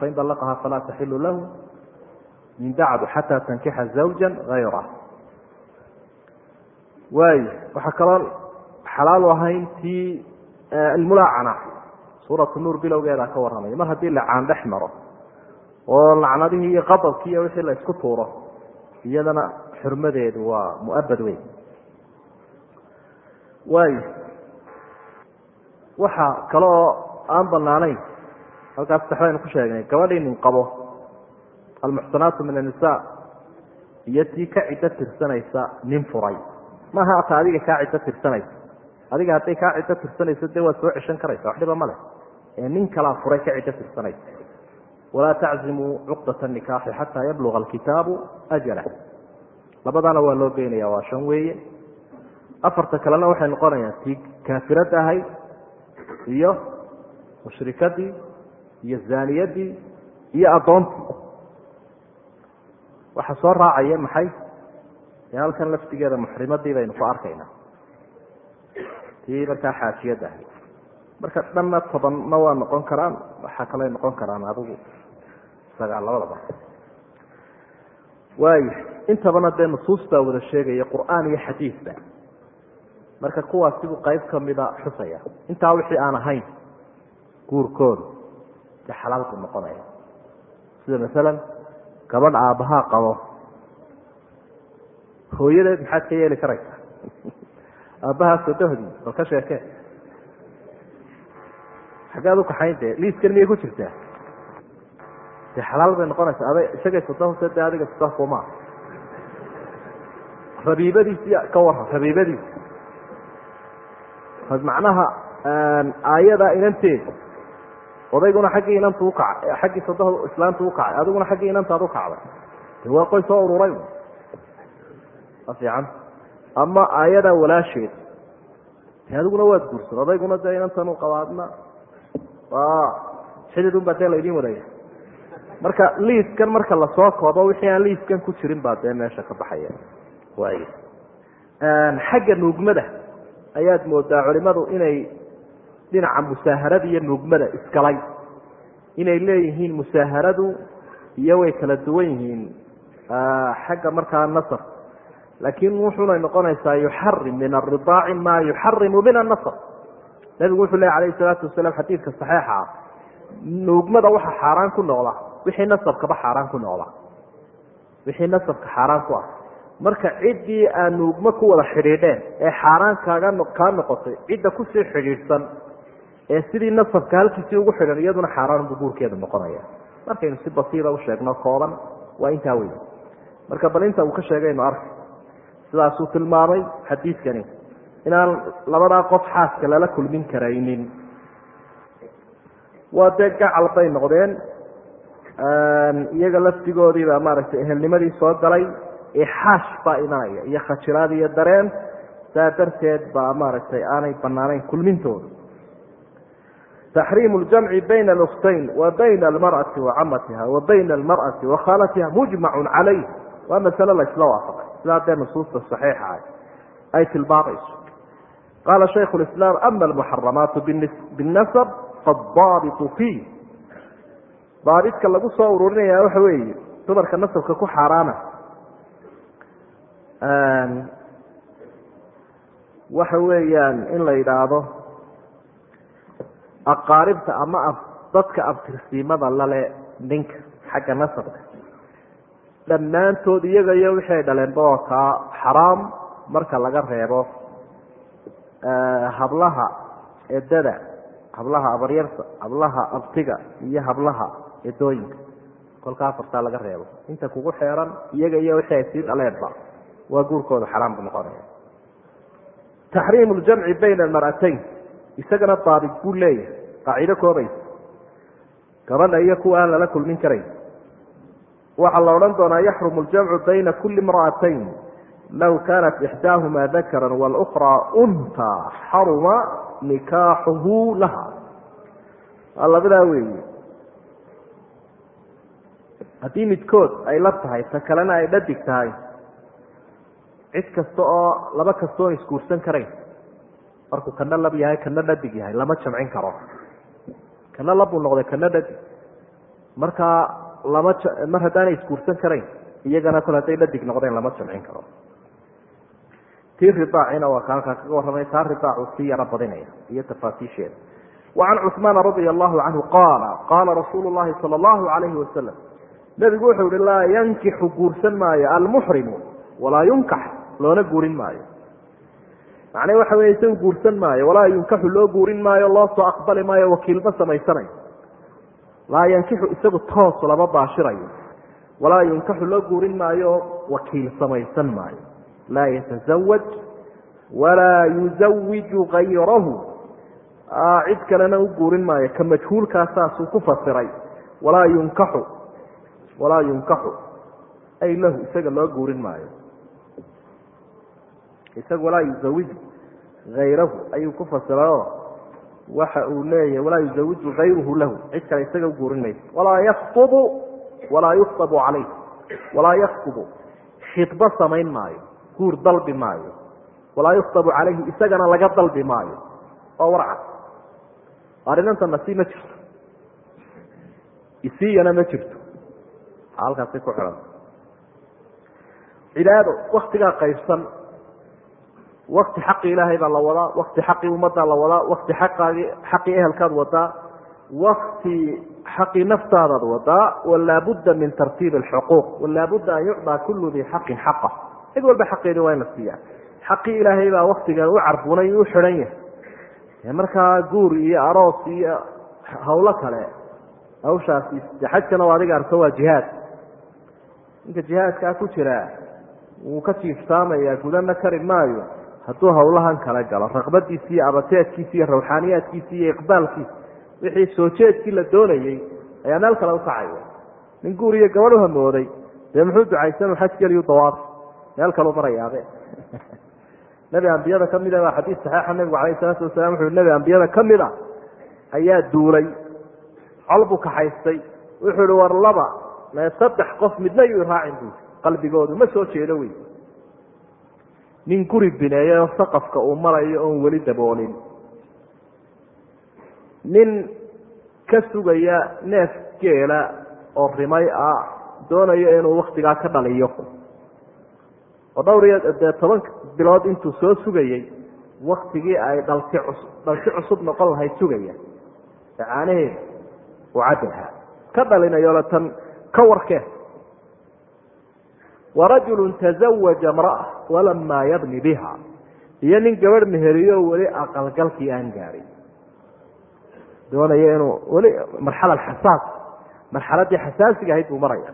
S1: fain dalaqaha falaa taxilu lahu min bacdu xataa tankixa zawja hayra waayo waxaa kaloo xalaalu ahayn tii almulaacana suuratu nuur bilowgeedaa ka warramaya mar haddii lacaan dhex maro oo lacnadihii iyo qadabkii iyo wixii la isku tuuro iyadana xurmadeedu waa muabad weyn. Waayo waxaa kale oo aan banaanayn halkaas saxbaynu ku sheegnay gabadhii nin qabo almuxsanaatu min annisaa iyo tii ka ciddo tirsanaysa nin furay. Maaha ata adiga kaa ciddo tirsanaysa. Adiga hadday kaa ciddo tirsanayso dee waad soo ceshan karaysa wax dhiba ma leh ee nin kalaa furay ka ciddo tirsanaysa walaa taczimuu cuqdata nikaaxi xataa yabluga alkitaabu ajalah labadaana waa loo geynaya waa shan weeye. Afarta kalena waxay noqonayaan tii kaafirad ahayd iyo mushrikadii iyo zaaniyadii iyo addoontii. Waxaa soo raacaya maxay? Ee halkan laftigeeda muxrimadii baynu ku arkaynaa. Tii markaa xaajiyad ahayd marka dhanna tobanna waa noqon karaan waxaa kaley noqon karaan adigu sagaal labadaba waayo intabana dee nusuustaa wada sheegaya qur'aan iyo xadiisba marka kuwaasibuu qayb kamida xusaya. Intaa wixii aan ahayn guurkoodu dee xalaal buu noqonaya. Sida masalan gabadh aabbahaa qabo. Hooyadeed maxaad ka yeeli karaysaa? Aabbahaa sodohdii bal ka sheekee xaggead ukaxayn dee liiskan miyay ku jirtaa dee xalaal bay noqonaysaa ada isagay sodohse dee adiga sodohkumaa rabiibadiisi ka waran rabiibadiisi macnaha aayada inanteeda odayguna xaggii inantu ukacay xaggii sodoh islaantu ukacay adiguna xaggii inantaad ukacday de waa qoy soo ururay. A fiican. Ama aayadaa walaasheed. De adiguna waad guursan odayguna dee inantan u qabaadna xidid baa dee laydin wadaya marka liiskan marka la soo koobo wixii aan liiskan ku jirin baa dee meesha ka baxaya. Waay xagga nuugmada ayaad moodaa culimadu inay dhinaca musaaharada iyo nuugmada iskalay. Inay leeyihiin musaaharadu iyo way kala duwan yihiin. Xagga markaa nasr laakiin wuxunay noqonaysaa yuxarim min aridaaci maa yuxarimu min anasr nabigu wuxuu ley alayh salaatu wasalaam xadiidka saxiixa ah nuugmada waxa xaaraan ku noqda wixii nasabkaba xaaraan ku noqda. Wixii nasabka xaaraan ku ah. Marka ciddii aan nuugmo ku wada xidhiidheen ee xaaraan kaaga kaa noqotay cidda ku sii xidhiidhsan ee sidii nasabka halkiisii ugu xidhan iyaduna xaaraan buu guurkeedu noqonaya. Markaynu si basiira u sheegno kooban waa intaa wey marka bal inta uu ka sheegaynu arka sidaasuu tilmaamay xadiidkani inaan labadaa qof xaaska lala kulmin karaynin. Waa dee gacal bay noqdeen. Iyaga laftigoodiibaa maaragtay ehelnimadii soo galay ixaash baa imanaya iyo khajiraad iyo dareen saa darteed baa maaragtay aanay banaanayn kulmintooda. Taxriimu ljamci bayna aluktayn wa bayna almar'ati wa camatiha wa bayna almar'ati wa khaalatiha mujmacun calayh waa masale la isla waafaqay. Sidaa dee nusuusta saxiixa ah ay tilmaamayso qaala shaykhu lislaam ama almuxaramaatu binnasab faddaabitu fiih daabidka lagu soo ururinaya waxa weeye dumarka nasabka ku xaaraana waxa weeyaan in la yidhaahdo aqaaribta ama dadka abtirsiimada lale ninka xagga nasabka dhammaantood iyaga iyo wixii dhaleenba oo kaa xaraam marka laga reebo hablaha edada hablaha abaryarta hablaha abtiga iyo hablaha edooyinka kolka afartaa laga reebo. Inta kugu xeeran iyaga iyo wixii ay sii dhaleenba waa guurkooda xaraam buu noqonaya. Taxriimu ljamci bayna almar'atayn. Isagana daabit buu leeyahay. Qaacido koobaysa. Gabadha iyo kuwa aan lala kulmin karayn waxaa la odhan doonaa yaxrumu ljamcu bayna kuli imra'atayn low kaanat ixdaahuma dakaran wاlأkraa unha xaruma nikaaxuhu laha waa labadaa weeye haddii midkood ay la tahay ta kalena ay dhadig tahay cid kasta oo laba kasta oon isguursan karayn markuu kana lab yahay kana dhadig yahay lama jamcin karo kana lab noqday kana dhadig markaa lama mar haddaanay isguursan karayn iyagana kol hadday dhadig noqdeen lama jamcin karo tii ridaacina waa ka halkaa kaga warramay taa ridaacu sii yaro badinaya iyo tafaasiisheeda wacan cuثmaana radia allahu canhu qaala qaala rasuulu llahi sala allahu alayhi wasalam nebigu wuxuu yihi laa yankixu guursan maayo almuxrimu walaa yunkax loona guurin maayo macnee waxa wey isagu guursan maayo walaa yunkaxu loo guurin maayo loo soo aqbali maayo wakiilma samaysanayo laa yankixu isagu toos lama baashirayo walaa yunkaxu loo guurin maayo wakiil samaysan maayo laa yatasawaj walaa yuzawiju gayrahu cid kalena u guurin maayo ka majhuulkaa saasuu ku fasiray walaa yunkaxu walaa yunkaxu ay lahu isaga loo guurin maayo isaga walaa yuzawiju hayrahu ayuu ku fasirayoo waxa uu leeyahay walaa yuzawiju hayruhu lahu cid kale isaga u guurin mayso walaa yaktubu walaa yuktabu calayh walaa yaktubu khidbo samayn maayo guur dalbi maayo. Walaa yuktabu calayhi isagana laga dalbi maayo. Waa warcad arrinantana si ma jirto. Isiiyana ma jirto. Halkaasi ku xihan cibaado waktigaa qaybsan. Wakti xaqi ilaahay baa la wadaa wakti xaqii ummaddaa la wadaa wakti xaqaagi xaqii ehelkaad wadaa wakti xaqii naftaadaad wadaa walaabudda min tartiibi alxuquuq walaabudda an yucdaa kullu dii xaqin xaqa cid walba xaqeedi waa in la siiyaa. Xaqii ilaahay baa waktigan u carbunay u xidhan yahay. Markaa guur iyo aroos iyo hawlo kale hawshaasi xajkana o adiga arko waa jihaad. Ninka jihaadkaa ku jira wuu ka jiifsaamaya gudana kari maayo. Hadduu hawlahan kala galo raqbadiisi iyo abateedkiisi iyo rawxaaniyaadkiisi iyo iqbaalkiisa wixii soo jeedkii la doonayey ayaa meel kale ukacaya nin guur iyo gabadh hamooday dee muxuu ducaysanu xaj geliyu dawaaf meel kalu marayaabe nebi ambiyada ka mida waa xadiis saxiixa nebigu calayh isalaatu wasalaam wuxuu nebi ambiyada ka mid a ayaa duulay col buu kaxaystay wuxuu ihi war laba saddex qof midna yuu raacin buui qalbigoodu ma soo jeedo wey nin guri bineeyay oo saqafka uu marayo oon weli daboolin nin ka sugaya neef geela oo rimay ah doonayo inuu waktigaa ka dhaliyo oo dhowr iyo dee toban bilood intuu soo sugayey waktigii ay dhalti cusub dhalti cusub noqon lahayd sugaya. Ee caanaheeda uu cabbi lahaa ka dhalinayola tan ka warkee warajulu tazawaja imra'a walamaa yabni biha. Iyo nin gabadh meheriyo weli aqalgalkii aan gaadhin doonaya inuu weli marxala xasaas marxaladii xasaasiga ahayd buu maraya.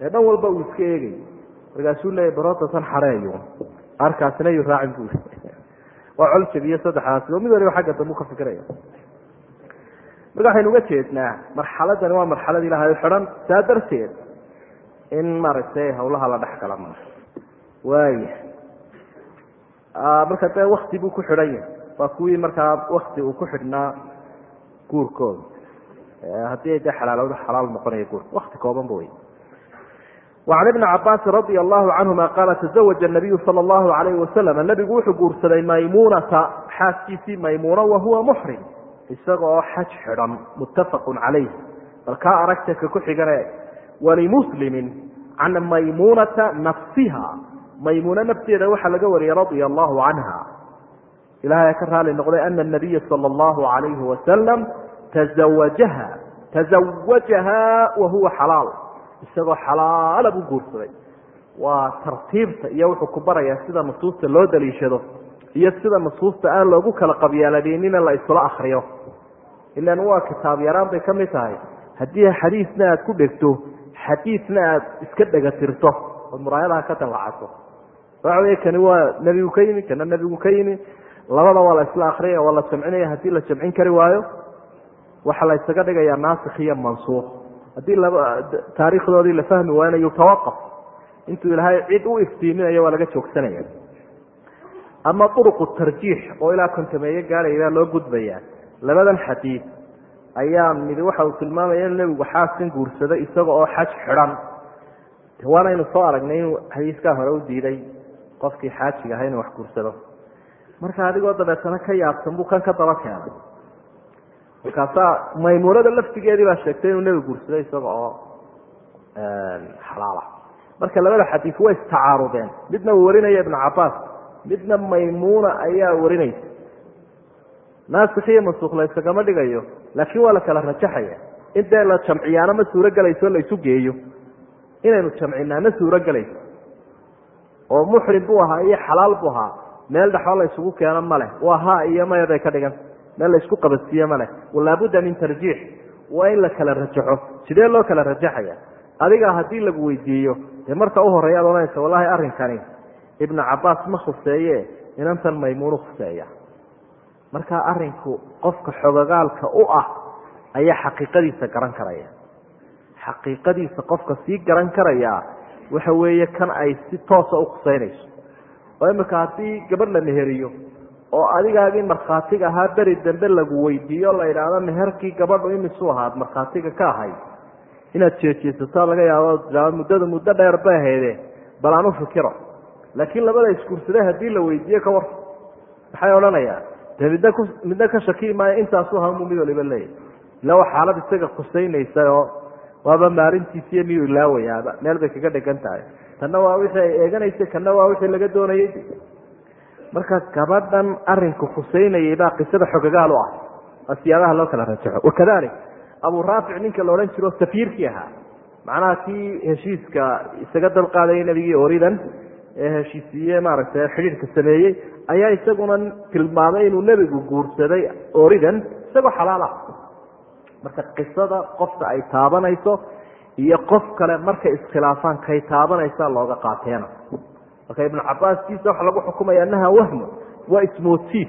S1: Ee dhan walba uu iska eegay markaasuu leeyahy barotatan xareeyo arkaasina yu raacin bui waa col jabiye saddexdaasi oo mid waliba xagga dambu ka fikiraya. Marka waxaynu uga jeednaa marxaladani waa marxalad ilahay xidhan saa darteed in maaragtay hawlaha la dhex gala ma waaya marka dee wakti buu ku xidhan yahay. Waa kuwii markaa wakti uu ku xidhnaa guurkooda. Haddii dee xalaalooda xalaal noqonaya guurka wakti koobanba wey wacan ibni cabaasin radia allahu canhuma qaala tazawaja nabiyu sala allahu alayhi wasalam nabigu wuxuu guursaday maymuunata xaaskiisii maymuuna wahuwa muxrim isaga oo xaj xidhan muttafaqun calayh. Bal kaa aragta ku xigane walimuslimin can maymuunata nafsiha. Maymuuna nafteeda waxaa laga wariyey radia allahu canha. Ilahay ka raali noqday ana anabiya sala allahu alayhi wasalam tazawajaha tazawajaha wahuwa xalaal isagoo xalaala buu guursaday. Waa tartiibta iyo wuxuu ku barayaa sida nusuusta loo daliishado iyo sida nusuusta aan loogu kala qabyaaladeenina la isla akriyo ilan waa kitaab yaraan bay ka mid tahay. Haddii xadiisna aad ku dhegto xadiisna aad iska dhegatirto ood muraayadaha ka dallacato waxa wey kani waa nebigu ka yimi kana nebigu ka yimi. Labada waa la isla akriyaya waa la jamcinaya haddii la jamcin kari waayo waxaa la ysaga dhigayaa naasikh iyo mansuuq haddii laba taariikhdoodii la fahmi waanayo tawaqaf intuu ilaahay cid u iftiiminayo waa laga joogsanaya. Ama uruqu tarjiix oo ilaa kontameeye gaadhaya loo gudbayaa labadan xadiid ayaa midi waxa uu tilmaamaya in nebigu xaaskan guursaday isaga oo xaj xidhan. Waanaynu soo aragnay inuu xadiiskaa hore u diiday qofkii xaajiga aha inuu wax guursado. Marka adigoo dabeetana ka yaabsan buu kan ka daba keenay markaasaa maymuunada laftigeedii baa sheegtay inuu nebigu guursaday isaga oo xalaala. Marka labada xadiis way istacaarudeen. Midna uu warinaya ibnu cabaas midna maymuuna ayaa warinaysa. Naasikh iyo mansuuq la dhigayo laakiin waa la kala rajaxaya. In dee la jamciyaana ma suuro gelayso la isu geeyo? Inaynu jamcinaa ma suuro gelayso oo muxrim buu ahaa iyo xalaal buu ahaa. Meel dhexoo la isugu keeno maleh waa ha iyo maya bay ka dhigan meel la isku qabadsiiye maleh laabudda min tarjiix. Waa in la kala rajaxo. Sidee loo kala rajaxaya adiga haddii lagu weydiiyo dee marka u horeya ad ohanaysa wallahi arrinkani ibnu cabaas ma khuseeye inantan maymuunu khuseeya marka arinku qofka xogogaalka u ah ayaa xaqiiqadiisa garan karaya. Xaqiiqadiisa qofka sii garan karaya waxa weeye kan ay si toosa u khuseynayso oo imika haddii gabadh la meheriyo oo adigaagii markhaatiga ahaa beri dambe lagu weydiiyo la idhaahdo meherkii gabadhu imisu ahaad markhaatiga ka ahay. Inaad jeejeesato laga yaabo muddada muddo dheer bay ahayde bal aan u fikiro. Laakiin labada isguursaday haddii la weydiiye ka war. Maxay odhanayaa de midna ku midna ka shaki maayo intaasu hamu mid waliba leeyahy ila waa xaalad isaga khuseynaysa oo waaba maalintiisiiyo miyuu ilaawayaaba. Meel bay kaga dhegan tahay. Tanna waa wixii ay eeganaysay kanna waa wixii laga doonayey marka gabadhan arinku khuseynayay baa qisada xogagaal u ah. Waa siyaabaha loo kala rajaxo wakadalik abu raafic ninka la odhan jiro safiirkii ahaa. Macnaha kii heshiiska isaga dalqaadayay nebigii oridan ee heshiisiiye maaragtay xidhiirka sameeyey ayaa isaguna tilmaamay inuu nebigu guursaday oridan isagoo xalaal ah. Marka qisada qofka ay taabanayso iyo qof kale markay iskhilaafaan kay taabanaysa looga qaateena marka ibnu cabaaskiisa waxa lagu xukumaya anaha wahmo waa ismoodsiis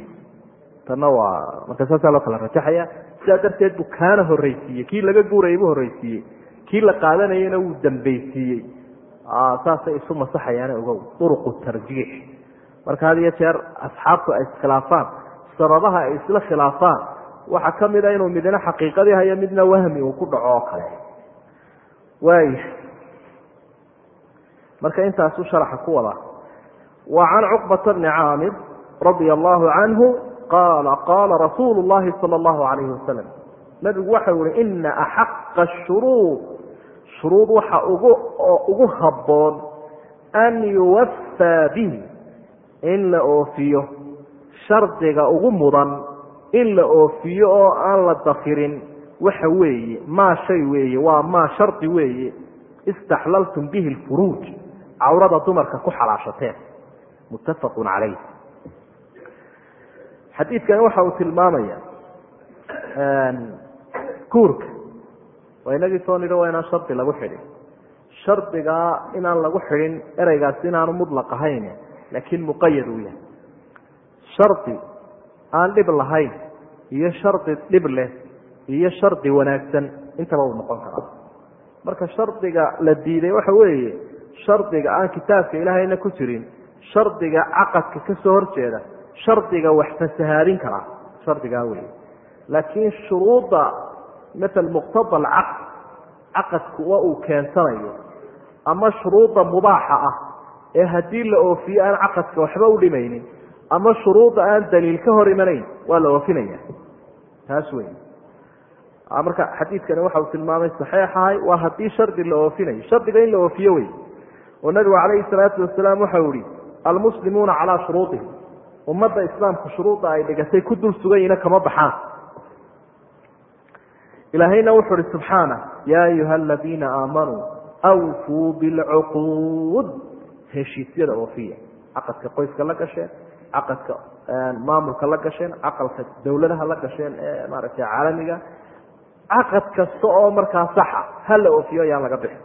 S1: tanna waa marka saasaa loo kala rajaxaya sidaa darteed buu kaana horreysiiyey kii laga guurayay buu horreysiiyey kii la qaadanayana wuu dambeysiiyey saasay isu masaxayaane ogow uruqu tarjiix. Marka had iyo jeer asxaabtu ay iskhilaafaan sababaha ay isla khilaafaan waxaa ka mid a inuu midna xaqiiqadii hayo midna wahmi uu ku dhaco oo kale. Waaya marka intaasuu sharaxa ku wada wa can cuqbata bni caamir radia allahu canhu qaala qaala rasuulu llahi sala allahu alayhi wasalam nabigu waxau yihi ina axaqa ashuruud shuruud. Waxa ugu habboon an yuwafaa bihi in la oofiyo. Shardiga ugu mudan in la oofiyo oo aan la dafirin waxa weeye maa shay weeye waa maa shardi weeye. Istaxlaltum bihi lfuruuj cawrada dumarka ku xalaashateen muttafaqun calayh. Xadiidkani waxa uu tilmaamaya guurka waa inagii soo nidho waa inaan shardi lagu xidhin. Shardigaa inaan lagu xidhin ereygaasi inaanu mudlaq ahayn laakiin muqayad uu yahay. Shardi aan dhib lahayn iyo shardi dhib leh iyo shardi wanaagsan intaba uu noqon karaa marka shardiga la diiday waxa weeye shardiga aan kitaabka ilaahayna ku jirin shardiga caqadka ka soo horjeeda shardiga wax fasahaadin karaa shardigaa wey laakiin shuruudda maal muqtada alcaqd caqadkuwa uu keensanayo. Ama shuruudda mubaaxa ah ee haddii la oofiyo aan caqadka waxba u dhimaynin ama shuruudda aan daliil ka hor imanayn waa la oofinaya. Taas wey marka xadiidkani waxa uu tilmaamay saxeixahay waa haddii shardi la oofinayo. Shardiga in la oofiyo wey oo nabigu calayhi salaatu wasalaam waxau ihi almuslimuuna calaa shuruudihim ummadda islaamku shuruudda ay dhigatay ku dul suganyina kama baxaan. Ilaahayna wuxuu ihi subxaana yaa ayuha aladiina aamanuu awfuu bilcuquud. Heshiisyada oofiya caqadka qoyska la gasheen caqadka maamulka la gasheen caqalka dowladaha la gasheen ee maaragtay caalamiga. Caqad kasta oo markaa saxa ha la oofiyo ayaan laga bixin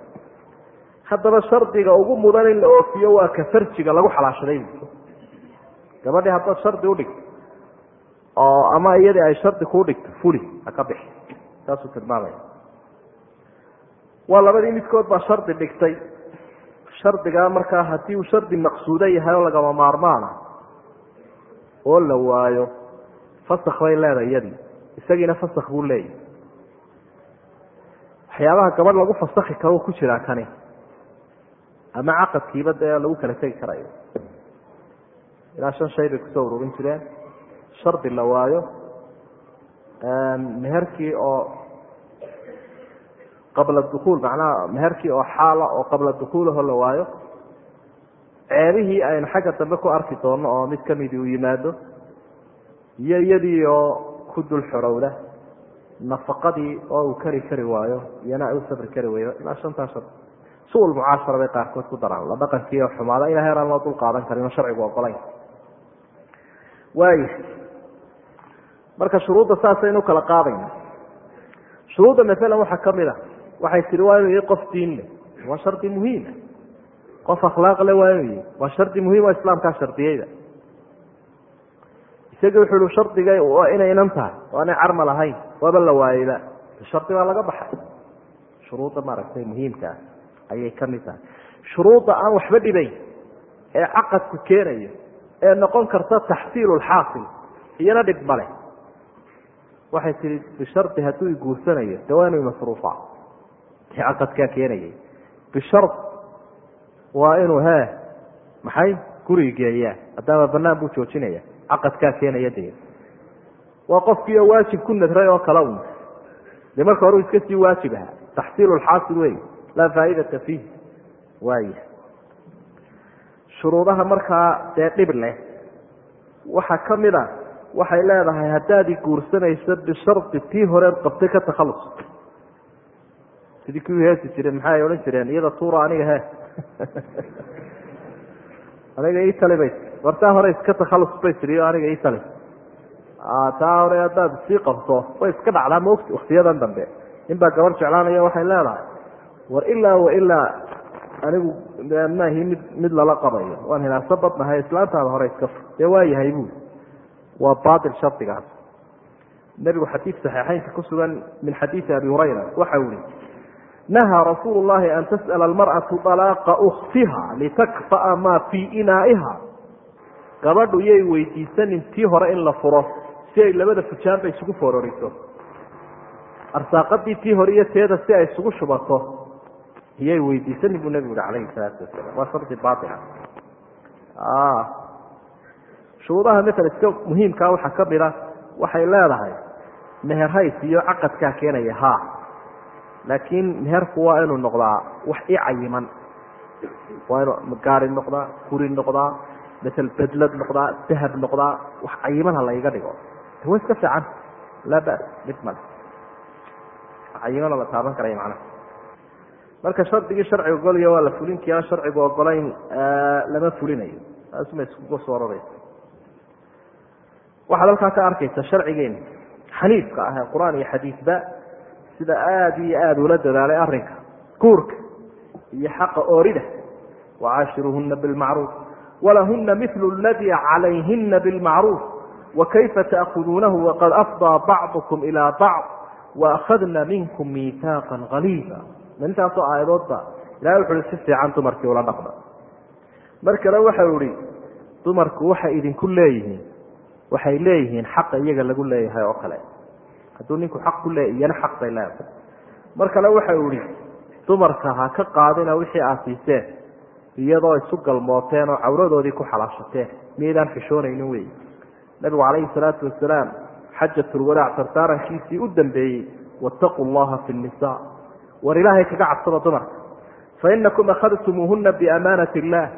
S1: haddaba shardiga ugu mudan in la oofiyo waa ka farjiga lagu xalaashaday. Gabadhii haddaad shardi udhigto oo ama iyadii ay shardi kuu dhigto fuli ha ka bixi. Saasuu tilmaamaya waa labadii midkood baa shardi dhigtay. Shardigaa markaa haddii uu shardi maqsuudo yahay oo lagama maarmaana oo la waayo fasak bay leedahay iyadii. Isagiina fasak buu leeyahy waxyaabaha gabadh lagu fasakhi karo ku jiraa kani ama caqadkiiba dee lagu kala tegi karayo. Ilaa shan shay bay ku soo ururin jireen. Shardi la waayo meherkii oo qabla dukuul macnaha meherkii oo xaala oo qabla dukuulaho la waayo ceebihii aynu xagga dambe ku arki doono oo mid kamidii uu yimaado iyo iyadii oo ku dul xorowda nafaqadii oo uu kari kari waayo iyana u safri kari weydo ilaa shantaa shar su'ul bay qaarkood ku daraan la dhaqankii xumaada ila heeraan loo dul qaadan karin oo sharcigu ogolayn waaya marka shuruudda saasaynu kala qaadayna shuruudda maalan waxaa ka mid a waxay tihi waa inuu yahay qof diin leh waa shardi muhiima qof akhlaaq le waa inuu yahay waa shardi muhiim oo islaamkaa shardiyeyda isagii wuxuu i shardiga inay inan tahay oo anay carma lahayn waaba la waayeyba shardi baa laga baxay shuruudda maaragtay muhiimkaa ayay ka mid tahay. Shuruudda aan waxba dhibayn ee caqadku keenayo ee noqon karta taxsiilu lxaasil iyana dhib male waxay tihi bishardi hadduu iguursanayo de waa inuu masruufa kii caqadkaa keenayay. Bishar waa inuu he maxay? Guriga geeyaa. Haddaama banaan buu joojinaya caqadkaa keenaya dee. Waa qofkiioo waajib ku nadray oo kale un dee marka hore u iska sii waajib ahaa. Taxsiilu lxaasil wey laa faaidata fiih. Waaya shuruudaha markaa dee dhib leh waxaa ka mid a waxay leedahay haddaad i guursanayso bishardi tii horeed qabtay ka takhallus sidii kuwii heesi jireen maxaa ay odhan jireen? Iyada tuura aniga he aniga ii tali bay. War taa hore iska takhallus bay tiri o aniga ii tali. Taa hore haddaad sii qabto way iska dhacdaa maogti waktiyadan dambe. Nin baa gabar jeclaanaya waxay leedahay war ilaa wa ilaa anigu maahi mid mid lala qabayo. Waan hinaaso badnahay islaantaada hore iska dee waa yahay buuli waa bail shardigaas nebigu xadiid saxiixeynka ku sugan min xadiidi abi hurayra waxa uu yihi nahaa rasuulu llahi an tas'ala almar'atu dalaaqa ukhtiha litakfa'a maa fii inaa'iha. Gabadhu yay weydiisanin tii hore in la furo si ay labada fujaanba isugu foororiso arsaaqadii tii hore iyo teeda si ay isugu shubato iyay weydiisanin buu nebigu yihi calayhi salaatu wasalaam waa shardi baila shuruudaha maala iska muhiimkaa waxaa ka mid a waxay leedahay meherhays iyo caqadkaa keenaya ha laakiin meherku waa inuu noqdaa wax i cayiman. Waa inuu gaari noqdaa guri noqdaa maal bedlad noqdaa dahab noqdaa wax cayiman ha layga dhigo. Wa iska fiican. Laa bas dhib male cayimanoo la taaban karaya macnaha marka shardigii sharciga ogolaya waa la fulinkii aan sharcigu ogolayn lama fulinayo. Taasuma iskuga soo ororeysa waxaad halkaa ka arkaysa sharcigeena xaniifka ah ee qur'aan iyo xadiisba sida aada iyo aada ula dadaalay arrinka. Guurka iyo xaqa oorida wacaashiruhuna bilmacruuf walahuna milu ladii calayhina bilmacruuf wakayfa taakuduunahu waqad afdaa bacdukum ilaa bacd waakhadna minkum miihaaqan haliida intaasoo aayadoodba ilahay wuxu uhi si fiican dumarkii ula dhaqda mar kale waxau ihi dumarku waxay idinku leeyihiin waxay leeyihiin xaqa iyaga lagu leeyahay oo kale. Hadduu ninku xaq ku leeya iyana xaq bay leedahay. Mar kale waxau ihi dumarka ha ka qaadina wixii aad siiseen iyadoo isu galmooteen oo cawradoodii ku xalaashateen. Miyaydaan xishoonaynin wey nabigu calayhi salaatu wasalaam xajatulwadaac tartaarankiisii u dambeeyey wattaquu llaha fi nisa war ilaahay kaga cabsada dumarka fa inakum akhadtumuuhuna biamaanati illaah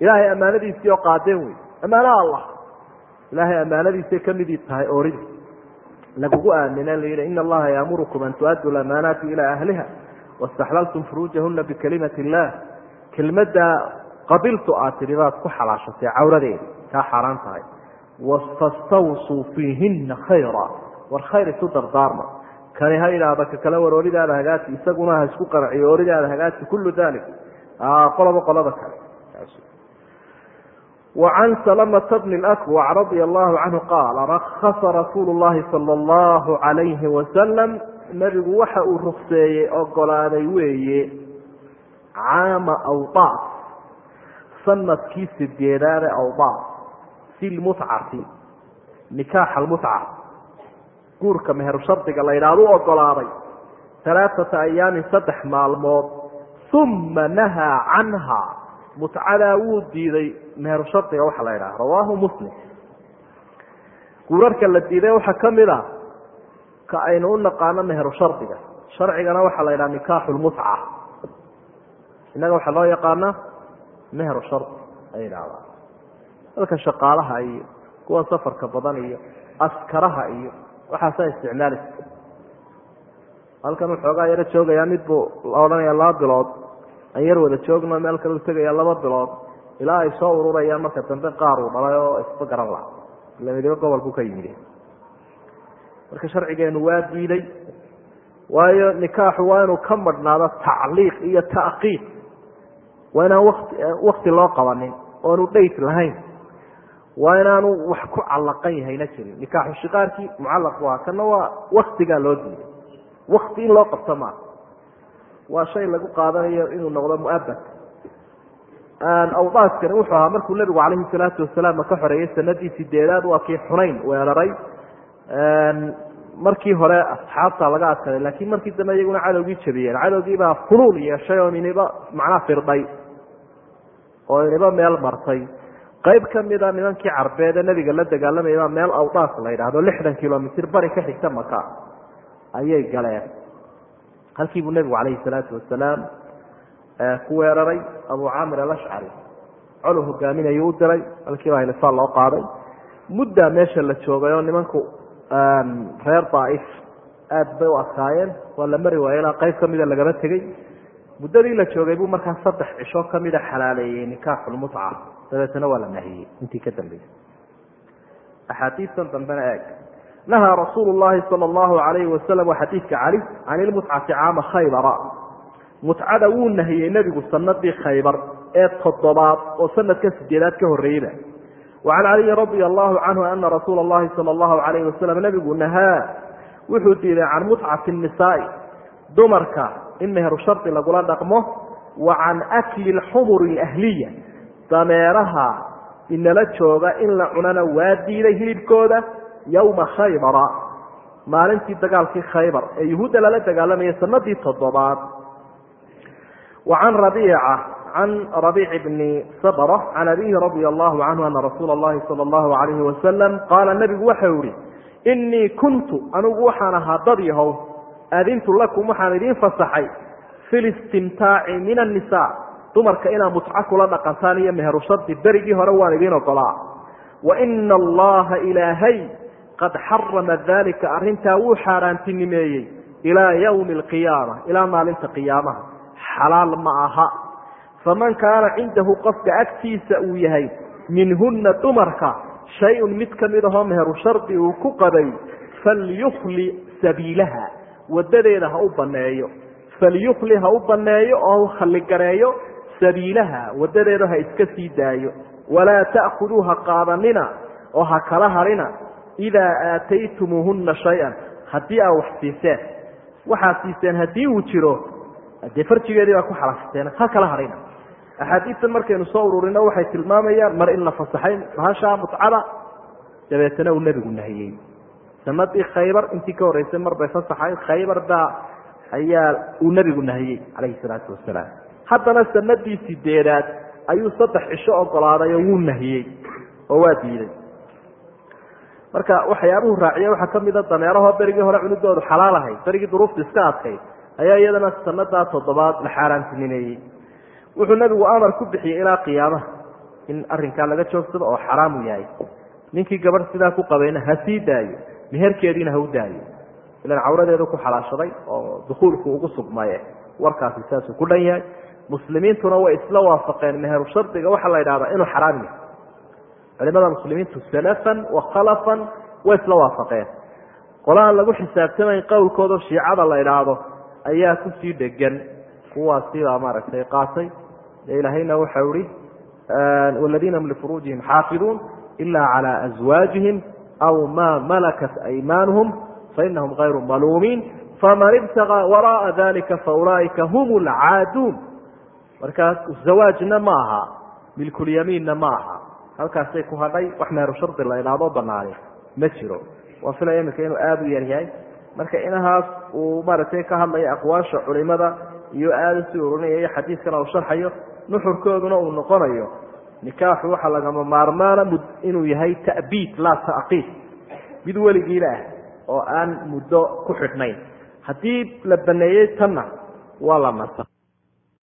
S1: ilaahay ammaanadiisii oo qaadeen wey ammaana allah. Ilaahay ammaanadiisay ka tahay oorida lagugu aamine layidhi ina allaha yaamurukum an tu'addu lamaanaati ilaa ahliha waاstaxlaltum furuujahuna bikalimati illah. Kelmaddaa qabiltu aad tidhi baad ku xalaashatay cawradeeda kaa xaaraan tahay. Fastawsuu fiihina khayra. War khayr isu dardaarma kani ha idhaahda ka kale war oridaada hagaasi isaguna ha isku qanciyo oridaada hagaasi kullu dalik qoloba qolada kale. Wacan salamata bni lakwac radia allahu canhu qaal rakasa rasuulu llahi sala allahu calayhi wasalam nebigu waxa uu rukseeyey ogolaaday weeye caama awdaas. Sanadkii sideedaade awdaas fi lmutcati nikaaxa lmutca guurka meheru shardiga la yidhaahdo u ogolaaday. Alaaata ayaamin saddex maalmood. Uma nahaa canha mutcadaa wuu diiday meheru shardiga waxa la yidhaha rawaahu muslim. Guurarka la diiday waxaa ka mid a ka aynu u naqaano meheru shardiga. Sharcigana waxaa la yidhaha nikaaxu lmutca innaga waxaa loo yaqaana meheru shardi ay yidhaahdaa. Dadka shaqaalaha iyo kuwa safarka badan iyo askaraha iyo waxaasaa isticmaalaysa halkan waxoogaa yaro joogayaa mid buu odhanaya laba bilood an yar wada joogno meel kale u tegaya laba bilood ilaa ay soo ururayaan marka dambe qaar uu dhalay oo isba garan laha ila midibo gobolku ka yimid. Marka sharcigeenu waa diiday waayo nikaaxu waa inuu ka madhnaado tacliiq iyo ta'qiid. Waa inaan wakti loo qabanin oonu dhayt lahayn waa inaanu wax ku callaqan yahayna jirin. Nikaaxu shiqaarkii mucallaq waa kana waa waktigaa loo diiday. Wakti in loo qabto maa waa shay lagu qaadanayo inuu noqdo muabad awdaaskani wuxuu ahaa markuu nebigu calayhi salaatu wasalaam ka xoreeyey sanadii sideedaad waa kii xunayn weeraray markii hore asxaabta laga adkaday laakiin markii dambe iyaguna cadowgii jabiyeen. Cadowgiibaa fuluul yeeshay oo iniba macnaa firdhay. Oo iniba meel martay qayb kamida nimankii carbeed ee nebiga la dagaalamayay baa meel awdaas la yidhaahdo lixdan kilomitr bari ka xigta maka ayay galeen. Halkii buu nebigu calayhi salaatu wasalaam ku weeraray abu camir alashcari colu hogaaminayuu u diray halkiiba hilifaan loo qaaday. Muddaa meesha la joogay oo nimanku reer daaif aad bay u adkaayeen waa la mari waayey ilaa qayb kamida lagama tegey muddadii la joogay buu markaa saddex cisho kamida xalaaleeyey nikaaxulmutca dabeetana waa la nahiyey intii ka dambeysay axaadiistan dambena eeg. Nahaa rasuulu llahi sala allahu alayhi wasalam waa xadiidka cali can ilmutcati caama khaybara. Mutcada wuu nahiyey nebigu sanadii khaybar ee toddobaad oo sanadka sideedaad ka horreeyeyba. Wa can caliyin radia allahu canhu ana rasuula allahi sala allahu alayhi wasalam nebigu nahaa wuxuu diiday can mutcati nisaai dumarka in meheru shardi lagula dhaqmo wa can akli lxumuri alahliya dameeraha inala jooga in la cunana waa diiday hilibkooda yowma khaybara maalintii dagaalkii khaybar ee yuhuudda lala dagaalamayay sanadii toddobaad. Wa can rabiica can rabiic bni sabra can abihi radia allahu canhu ana rasuula allahi sala allahu alayhi wasalam qaala nebigu waxau ihi inii kuntu anigu waxaan ahaa dad yahow adintu lakum waxaan idiin fasaxay fi listimtaaci min annisaa dumarka inaad mutco kula dhaqantaan iyo meheru shardi berigii hore waan idiin ogolaa. Wa ina allaha ilaahay qad xarama dalika arrintaa wuu xaaraantinimeeyey ilaa yowmi alqiyaama ilaa maalinta qiyaamaha. Xalaal ma aha. Faman kaana cindahu qofka agtiisa uu yahay minhunna dumarka shay-un mid ka mid ahoo meheru shardi uu ku qabay falyukli sabiilaha wadadeeda ha u baneeyo falyukli ha u baneeyo oo khalligareeyo sabiilaha wadadeeda ha iska sii daayo walaa ta'khuduu ha qaadanina oo ha kala harina idaa aataytumuuhunna shay-an. Haddii aa wax siiseen waxaad siiseen haddii uu jiro dee farjigeedii baa ku xalaashateen ha kala harina. Axaadiistan markaynu soo ururino waxay tilmaamayaan mar in la fasaxay bahashaa mutcada dabeetana uu nebigu nahiyey sanadii khaybar intii ka horreysay mar bay fasaxay. Khaybar baa ayaa uu nebigu nahiyey calayhi salaatu wasalaam haddana sanadii sideedaad ayuu saddex cisho ogolaaday oo wuu nahiyey oo waa diiday. Marka waxyaabuhu raaciye waxaa kamida dameerahoo berigii hore cunidoodu xalaal ahayd berigii duruufta iska adkayd ayaa iyadana sanadaa toddobaad la xaaraantinimeeyey. Wuxuu nebigu amar ku bixiyey ilaa qiyaamaha in arrinkaa laga joogsado oo xaraamu yahay. Ninkii gabadh sidaa ku qabayna ha sii daayo meherkeediina ha u daayo. Ilan cawradeedu ku xalaashaday oo dukuulku ugu sugmaye. Warkaasi saasuu ku dhan yahay. Muslimiintuna way isla waafaqeen meheru shardiga waxaa la yidhahdaa inuu xaraam yahay. Culimada muslimiintu salafan wa khalafan way isla waafaqeen. Qolahan lagu xisaabtamayn qowlkooda shiicada la idhaahdo ayaa ku sii dhegan. Kuwaasibaa maaragtay qaatay. Ilaahayna waxau ihi waladiina hum lifuruujihim xaafiduun ila calى azwaajihim aw ma malakat aymaanuhum fainahum kayru maluumiin faman ibtagaa waraaa dalika faulaaika hum lcaaduun markaas zawaajna ma aha milkulyamiinna ma aha halkaasay ku hadhay wax meeru shardi la idhaahdo banaani ma jiro waa filaya iminka inuu aada u yaryahay marka inahaas uu maaragtay ka hadlayo aqwaasha culimada iyo aada u sii ururinayo xadiiskana uu sharxayo nuxurkooduna uu noqonayo nikaaxu waxaa lagama maarmaana inuu yahay ta'biid laa ta'qiid. Mid weligiina ah oo aan muddo ku xidhnayn. Haddii la baneeyey tanna waa la nasa